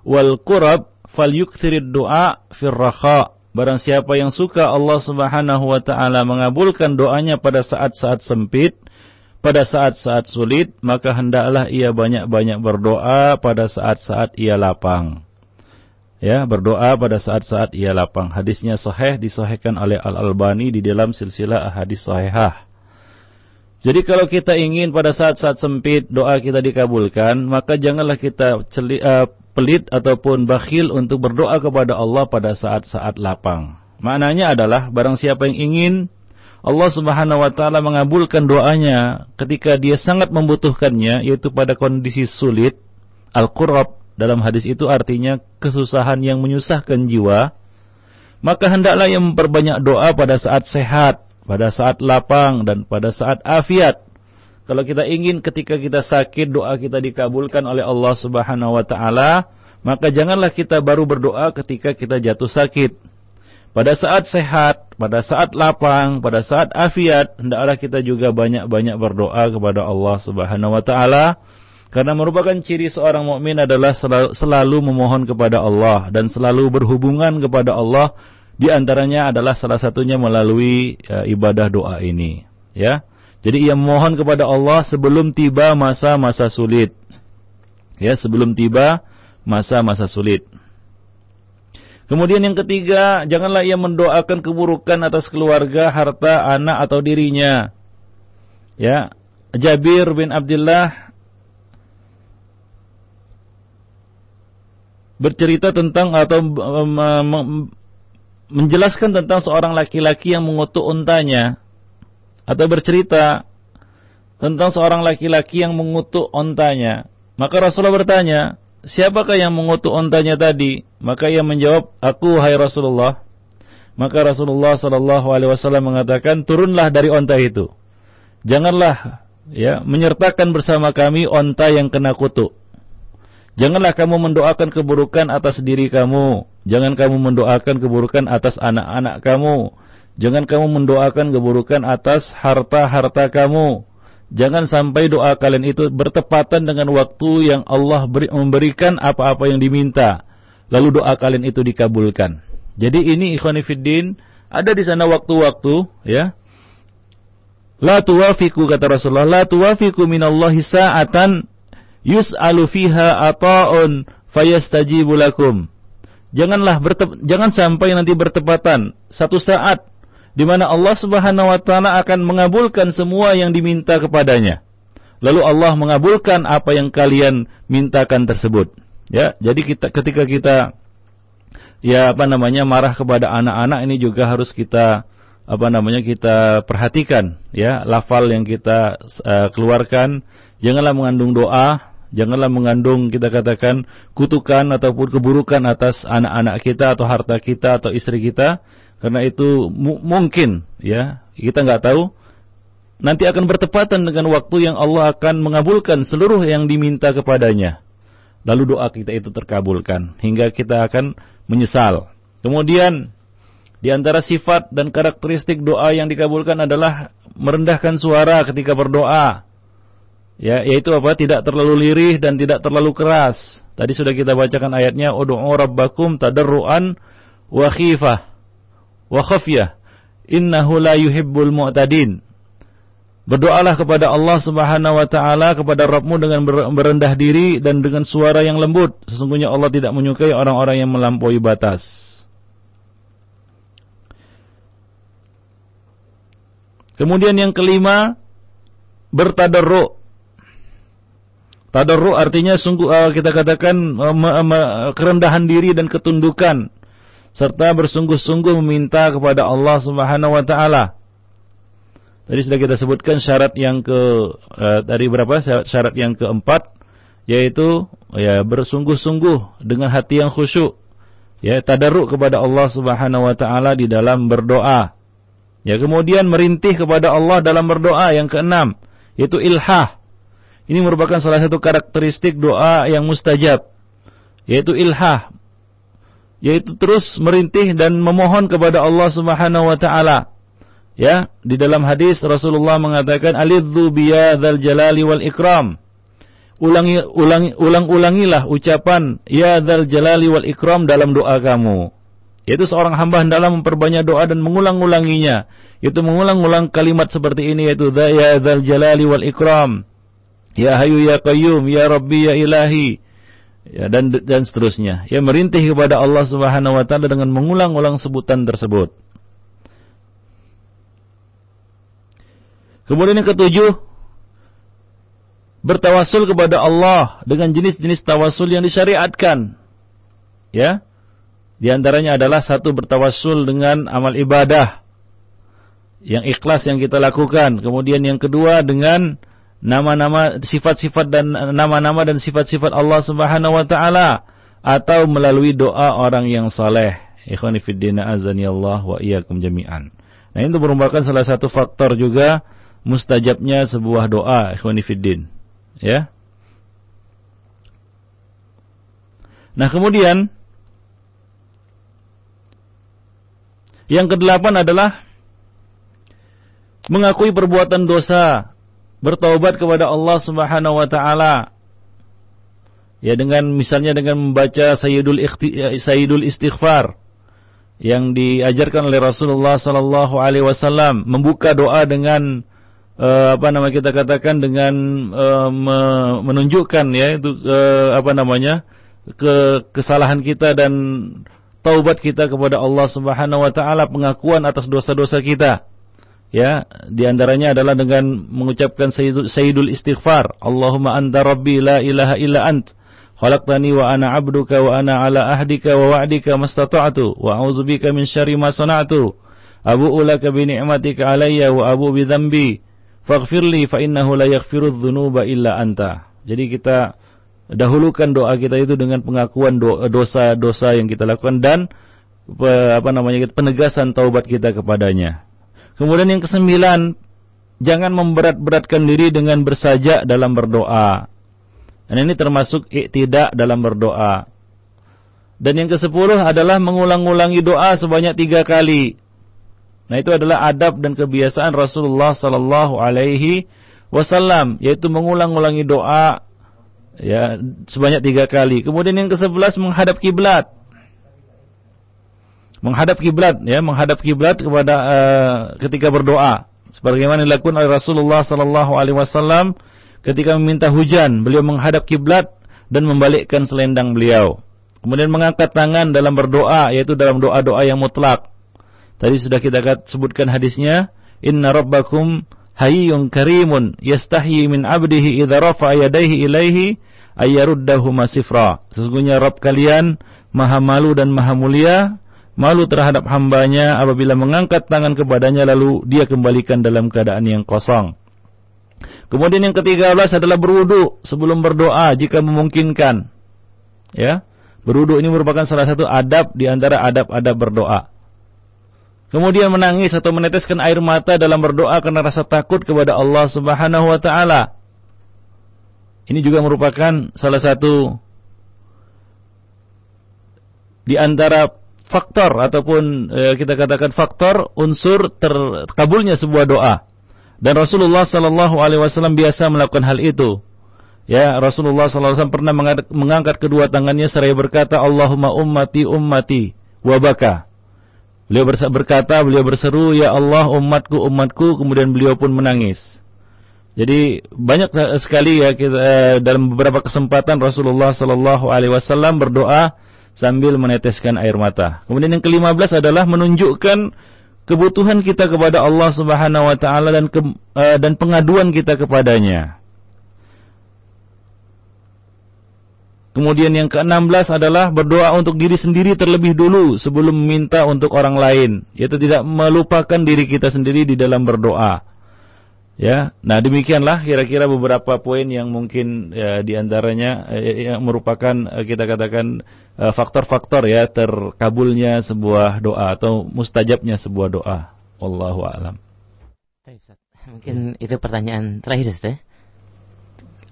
wal qurab falyukthirid du'a fir raha Barang siapa yang suka Allah Subhanahu wa taala mengabulkan doanya pada saat-saat sempit, pada saat-saat sulit, maka hendaklah ia banyak-banyak berdoa pada saat-saat ia lapang. Ya, berdoa pada saat-saat ia lapang. Hadisnya sahih disahihkan oleh Al-Albani di dalam silsilah hadis sahihah. Jadi kalau kita ingin pada saat-saat sempit doa kita dikabulkan, maka janganlah kita celi, uh, pelit ataupun bakhil untuk berdoa kepada Allah pada saat-saat lapang. Maknanya adalah barang siapa yang ingin Allah Subhanahu wa taala mengabulkan doanya ketika dia sangat membutuhkannya yaitu pada kondisi sulit, al-qurab dalam hadis itu artinya kesusahan yang menyusahkan jiwa, maka hendaklah yang memperbanyak doa pada saat sehat, pada saat lapang dan pada saat afiat. Kalau kita ingin ketika kita sakit doa kita dikabulkan oleh Allah Subhanahu wa taala, maka janganlah kita baru berdoa ketika kita jatuh sakit. Pada saat sehat, pada saat lapang, pada saat afiat, hendaklah kita juga banyak-banyak berdoa kepada Allah Subhanahu wa taala karena merupakan ciri seorang mukmin adalah selalu, selalu memohon kepada Allah dan selalu berhubungan kepada Allah di antaranya adalah salah satunya melalui uh, ibadah doa ini, ya. Jadi ia memohon kepada Allah sebelum tiba masa-masa sulit. Ya, sebelum tiba masa-masa sulit. Kemudian yang ketiga, janganlah ia mendoakan keburukan atas keluarga, harta, anak atau dirinya. Ya, Jabir bin Abdullah bercerita tentang atau menjelaskan tentang seorang laki-laki yang mengutuk untanya atau bercerita tentang seorang laki-laki yang mengutuk untanya. Maka Rasulullah bertanya, siapakah yang mengutuk untanya tadi? Maka ia menjawab, aku hai Rasulullah. Maka Rasulullah Shallallahu Alaihi Wasallam mengatakan, turunlah dari onta itu. Janganlah ya menyertakan bersama kami onta yang kena kutuk. Janganlah kamu mendoakan keburukan atas diri kamu. Jangan kamu mendoakan keburukan atas anak-anak kamu. Jangan kamu mendoakan keburukan atas harta-harta kamu. Jangan sampai doa kalian itu bertepatan dengan waktu yang Allah beri, memberikan apa-apa yang diminta. Lalu doa kalian itu dikabulkan. Jadi ini ikhwanifiddin ada di sana waktu-waktu ya. La tuwafiku kata Rasulullah, la tuwafiku minallahi sa'atan yus'alu fiha ata'un fayastajibu lakum. Janganlah jangan sampai nanti bertepatan satu saat di mana Allah Subhanahu wa taala akan mengabulkan semua yang diminta kepadanya. Lalu Allah mengabulkan apa yang kalian mintakan tersebut. Ya, jadi kita ketika kita ya apa namanya marah kepada anak-anak ini juga harus kita apa namanya kita perhatikan ya lafal yang kita uh, keluarkan janganlah mengandung doa Janganlah mengandung kita katakan kutukan ataupun keburukan atas anak-anak kita atau harta kita atau istri kita karena itu mu mungkin ya kita nggak tahu nanti akan bertepatan dengan waktu yang Allah akan mengabulkan seluruh yang diminta kepadanya. Lalu doa kita itu terkabulkan hingga kita akan menyesal. Kemudian di antara sifat dan karakteristik doa yang dikabulkan adalah merendahkan suara ketika berdoa. Ya, yaitu apa? Tidak terlalu lirih dan tidak terlalu keras. Tadi sudah kita bacakan ayatnya, "Ud'u rabbakum tadarruan wa khifah wa khafyah. Innahu la yuhibbul mu'tadin." Berdoalah kepada Allah Subhanahu wa taala kepada Rabbmu dengan merendah diri dan dengan suara yang lembut. Sesungguhnya Allah tidak menyukai orang-orang yang melampaui batas. Kemudian yang kelima, bertadarru Tadarru artinya sungguh uh, kita katakan uh, kerendahan diri dan ketundukan serta bersungguh-sungguh meminta kepada Allah Subhanahu wa taala. Tadi sudah kita sebutkan syarat yang ke uh, tadi berapa? Syarat yang keempat yaitu ya bersungguh-sungguh dengan hati yang khusyuk. Ya, tadarruk kepada Allah Subhanahu wa taala di dalam berdoa. Ya, kemudian merintih kepada Allah dalam berdoa yang keenam yaitu ilhah ini merupakan salah satu karakteristik doa yang mustajab, yaitu ilhah, yaitu terus merintih dan memohon kepada Allah Subhanahu wa taala. Ya, di dalam hadis Rasulullah mengatakan alidzu biyadzal jalali wal ikram. Ulangi ulangi ulang-ulangilah ucapan ya dzal jalali wal ikram dalam doa kamu. Yaitu seorang hamba hendaklah memperbanyak doa dan mengulang-ulanginya. Yaitu mengulang-ulang kalimat seperti ini yaitu ya dzal jalali wal ikram. Ya Hayu Ya Qayyum, Ya Rabbi Ya Ilahi, ya, dan dan seterusnya. Ya merintih kepada Allah Subhanahu Wa Taala dengan mengulang-ulang sebutan tersebut. Kemudian yang ketujuh, bertawasul kepada Allah dengan jenis-jenis tawasul yang disyariatkan. Ya. Di antaranya adalah satu bertawasul dengan amal ibadah yang ikhlas yang kita lakukan. Kemudian yang kedua dengan nama-nama sifat-sifat dan nama-nama dan sifat-sifat Allah Subhanahu wa taala atau melalui doa orang yang saleh. Ikhwani fiddin azani Allah wa iyyakum jami'an. Nah, itu merupakan salah satu faktor juga mustajabnya sebuah doa ikhwani fiddin. Ya. Nah, kemudian yang kedelapan adalah mengakui perbuatan dosa, bertaubat kepada Allah Subhanahu wa taala. Ya dengan misalnya dengan membaca Sayyidul, Sayyidul Istighfar yang diajarkan oleh Rasulullah sallallahu alaihi wasallam, membuka doa dengan uh, apa nama kita katakan dengan uh, me menunjukkan ya itu uh, apa namanya ke kesalahan kita dan taubat kita kepada Allah Subhanahu wa taala, pengakuan atas dosa-dosa kita ya di antaranya adalah dengan mengucapkan sayyidul istighfar. Allahumma anta rabbi la ilaha illa ant. Khalaqtani wa ana abduka wa ana ala ahdika wa wa'dika mastata'tu. Wa a'udzubika min syarri ma sana'tu. Abu'u laka bi ni'matika alayya wa abu bi dhanbi. Faghfirli fa innahu la yaghfiru dzunuba illa anta. Jadi kita dahulukan doa kita itu dengan pengakuan dosa-dosa yang kita lakukan dan apa namanya penegasan taubat kita kepadanya Kemudian yang kesembilan, jangan memberat-beratkan diri dengan bersajak dalam berdoa. Dan ini termasuk tidak dalam berdoa. Dan yang kesepuluh adalah mengulang-ulangi doa sebanyak tiga kali. Nah itu adalah adab dan kebiasaan Rasulullah Sallallahu Alaihi Wasallam, yaitu mengulang-ulangi doa ya sebanyak tiga kali. Kemudian yang kesebelas menghadap kiblat menghadap kiblat ya, menghadap kiblat kepada uh, ketika berdoa. Sebagaimana dilakukan oleh Rasulullah sallallahu alaihi wasallam ketika meminta hujan, beliau menghadap kiblat dan membalikkan selendang beliau. Kemudian mengangkat tangan dalam berdoa yaitu dalam doa-doa yang mutlak. Tadi sudah kita sebutkan hadisnya, "Inna rabbakum hayyun karimun yastahyi min 'abdihi idza rafa'a yadayhi ilaihi ayyaruddahu masifra." Sesungguhnya Rabb kalian maha malu dan maha mulia malu terhadap hambanya apabila mengangkat tangan kepadanya lalu dia kembalikan dalam keadaan yang kosong. Kemudian yang ketiga belas adalah berwudu sebelum berdoa jika memungkinkan. Ya, berwudu ini merupakan salah satu adab di antara adab-adab berdoa. Kemudian menangis atau meneteskan air mata dalam berdoa karena rasa takut kepada Allah Subhanahu wa taala. Ini juga merupakan salah satu di antara faktor ataupun e, kita katakan faktor unsur terkabulnya sebuah doa. Dan Rasulullah Sallallahu Alaihi Wasallam biasa melakukan hal itu. Ya Rasulullah Wasallam pernah mengangkat kedua tangannya seraya berkata Allahumma ummati ummati wabaka. Beliau berkata, beliau berseru, Ya Allah umatku umatku, kemudian beliau pun menangis. Jadi banyak sekali ya kita, eh, dalam beberapa kesempatan Rasulullah Wasallam berdoa sambil meneteskan air mata. Kemudian yang kelima belas adalah menunjukkan kebutuhan kita kepada Allah Subhanahu wa taala dan ke, uh, dan pengaduan kita kepadanya. Kemudian yang ke-16 adalah berdoa untuk diri sendiri terlebih dulu sebelum meminta untuk orang lain, yaitu tidak melupakan diri kita sendiri di dalam berdoa. Ya, nah demikianlah kira-kira beberapa poin yang mungkin ya, di antaranya eh, yang merupakan eh, kita katakan eh, faktor-faktor ya terkabulnya sebuah doa atau mustajabnya sebuah doa. Wallahu a'lam. Mungkin itu pertanyaan terakhir ya.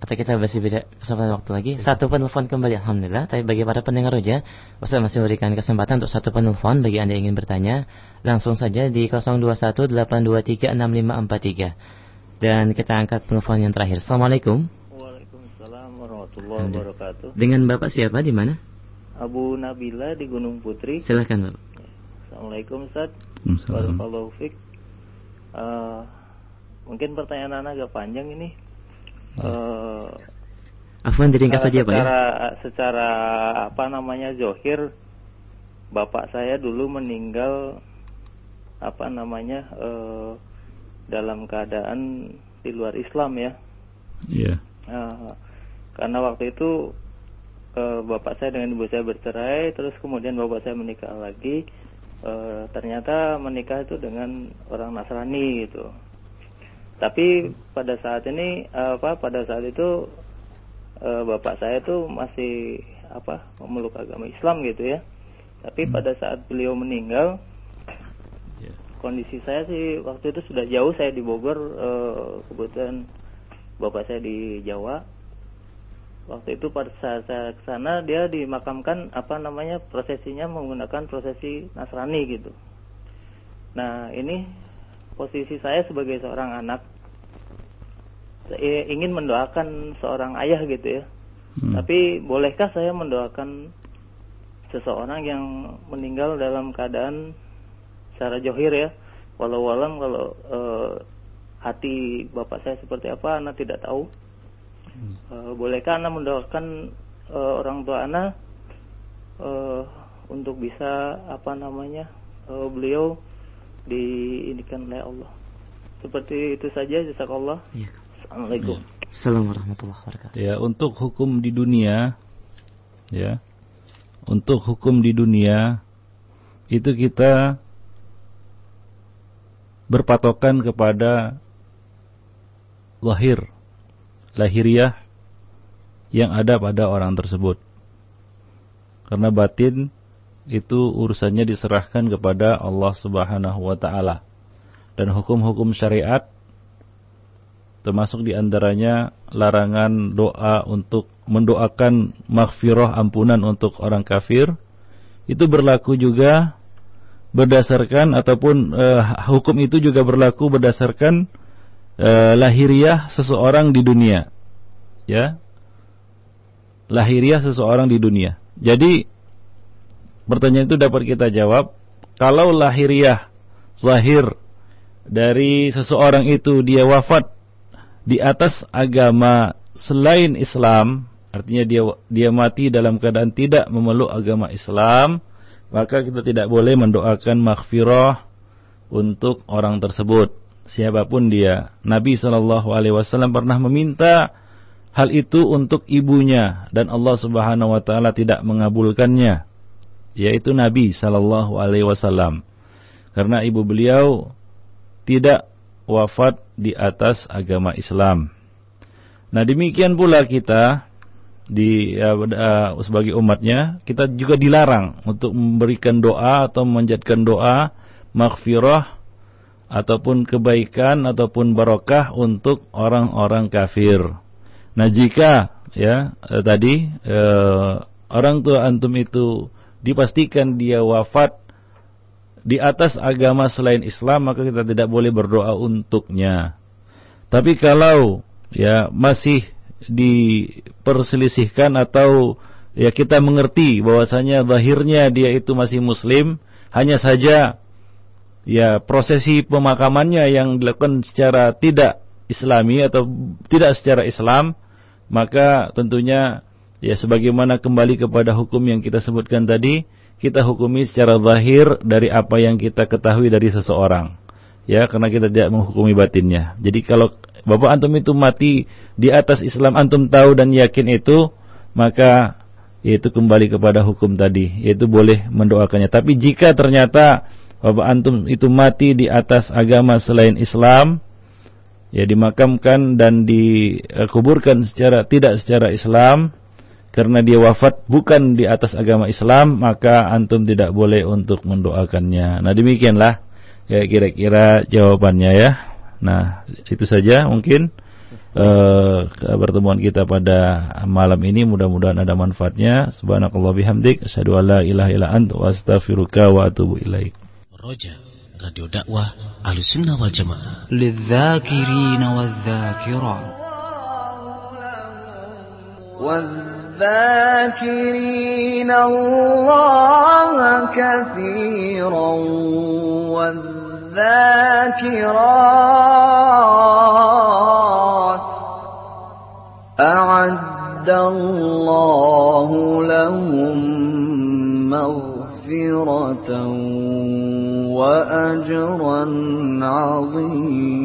Atau kita masih beda kesempatan waktu lagi. Satu penelpon kembali Alhamdulillah. Tapi bagi para pendengar saja, Ustaz masih memberikan kesempatan untuk satu penelpon bagi Anda yang ingin bertanya. Langsung saja di 021 823 6543. Dan kita angkat telepon yang terakhir. Assalamualaikum. Waalaikumsalam warahmatullahi wabarakatuh. Dengan Bapak siapa di mana? Abu Nabila di Gunung Putri. Silakan, Bapak. Assalamualaikum Ustaz. Assalamualaikum. Uh, mungkin pertanyaan Anda agak panjang ini. Uh, Afwan diringkas saja Pak ya. Secara apa namanya Zohir Bapak saya dulu meninggal apa namanya uh, dalam keadaan di luar Islam ya. Iya. Nah, karena waktu itu eh, bapak saya dengan ibu saya bercerai, terus kemudian bapak saya menikah lagi. Eh, ternyata menikah itu dengan orang Nasrani gitu. Tapi pada saat ini eh, apa? Pada saat itu eh, bapak saya itu masih apa? Memeluk agama Islam gitu ya. Tapi pada saat beliau meninggal. Kondisi saya sih waktu itu sudah jauh saya di Bogor eh, kebetulan bapak saya di Jawa. Waktu itu pada saat saya ke sana dia dimakamkan apa namanya prosesinya menggunakan prosesi Nasrani gitu. Nah ini posisi saya sebagai seorang anak saya ingin mendoakan seorang ayah gitu ya. Hmm. tapi bolehkah saya mendoakan seseorang yang meninggal dalam keadaan secara johir ya walau walam kalau eh, hati bapak saya seperti apa anak tidak tahu Eh, bolehkah anak mendoakan eh, orang tua anak eh, untuk bisa apa namanya eh, beliau diindikan oleh Allah seperti itu saja jazakallah Iya. assalamualaikum Assalamualaikum warahmatullahi wabarakatuh. Ya, untuk hukum di dunia ya. Untuk hukum di dunia itu kita berpatokan kepada lahir lahiriah yang ada pada orang tersebut. Karena batin itu urusannya diserahkan kepada Allah Subhanahu wa taala. Dan hukum-hukum syariat termasuk di antaranya larangan doa untuk mendoakan maghfirah ampunan untuk orang kafir itu berlaku juga berdasarkan ataupun eh, hukum itu juga berlaku berdasarkan eh, lahiriah seseorang di dunia. Ya. Lahiriah seseorang di dunia. Jadi pertanyaan itu dapat kita jawab kalau lahiriah zahir dari seseorang itu dia wafat di atas agama selain Islam, artinya dia dia mati dalam keadaan tidak memeluk agama Islam, maka kita tidak boleh mendoakan maghfirah untuk orang tersebut, siapa pun dia. Nabi Shallallahu Alaihi Wasallam pernah meminta hal itu untuk ibunya dan Allah Subhanahu Wa Taala tidak mengabulkannya, yaitu Nabi Shallallahu Alaihi Wasallam, karena ibu beliau tidak wafat di atas agama Islam. Nah demikian pula kita di uh, sebagai umatnya kita juga dilarang untuk memberikan doa atau memanjatkan doa maghfirah ataupun kebaikan ataupun barokah untuk orang-orang kafir. Nah jika ya eh, tadi eh, orang tua antum itu dipastikan dia wafat di atas agama selain Islam maka kita tidak boleh berdoa untuknya. Tapi kalau ya masih diperselisihkan atau ya kita mengerti bahwasanya zahirnya dia itu masih muslim, hanya saja ya prosesi pemakamannya yang dilakukan secara tidak islami atau tidak secara Islam, maka tentunya ya sebagaimana kembali kepada hukum yang kita sebutkan tadi, kita hukumi secara zahir dari apa yang kita ketahui dari seseorang. Ya, karena kita tidak menghukumi batinnya. Jadi kalau Bapak antum itu mati di atas Islam antum tahu dan yakin itu, maka yaitu kembali kepada hukum tadi, yaitu boleh mendoakannya. Tapi jika ternyata Bapak antum itu mati di atas agama selain Islam, ya dimakamkan dan dikuburkan secara tidak secara Islam, karena dia wafat bukan di atas agama Islam maka antum tidak boleh untuk mendoakannya. Nah demikianlah kira-kira jawabannya ya. Nah itu saja mungkin uh, pertemuan kita pada malam ini mudah-mudahan ada manfaatnya. Subhanakallah bihamdik. Asyhadu an la ilaha illa anta wa astaghfiruka wa atubu ilaik. Roja Radio Dakwah Ahlussunnah wal Jamaah. للذاكرين والذاكرات والذاكرين الله كثيرا والذاكرات أعد الله لهم مغفرة وأجرا عظيما.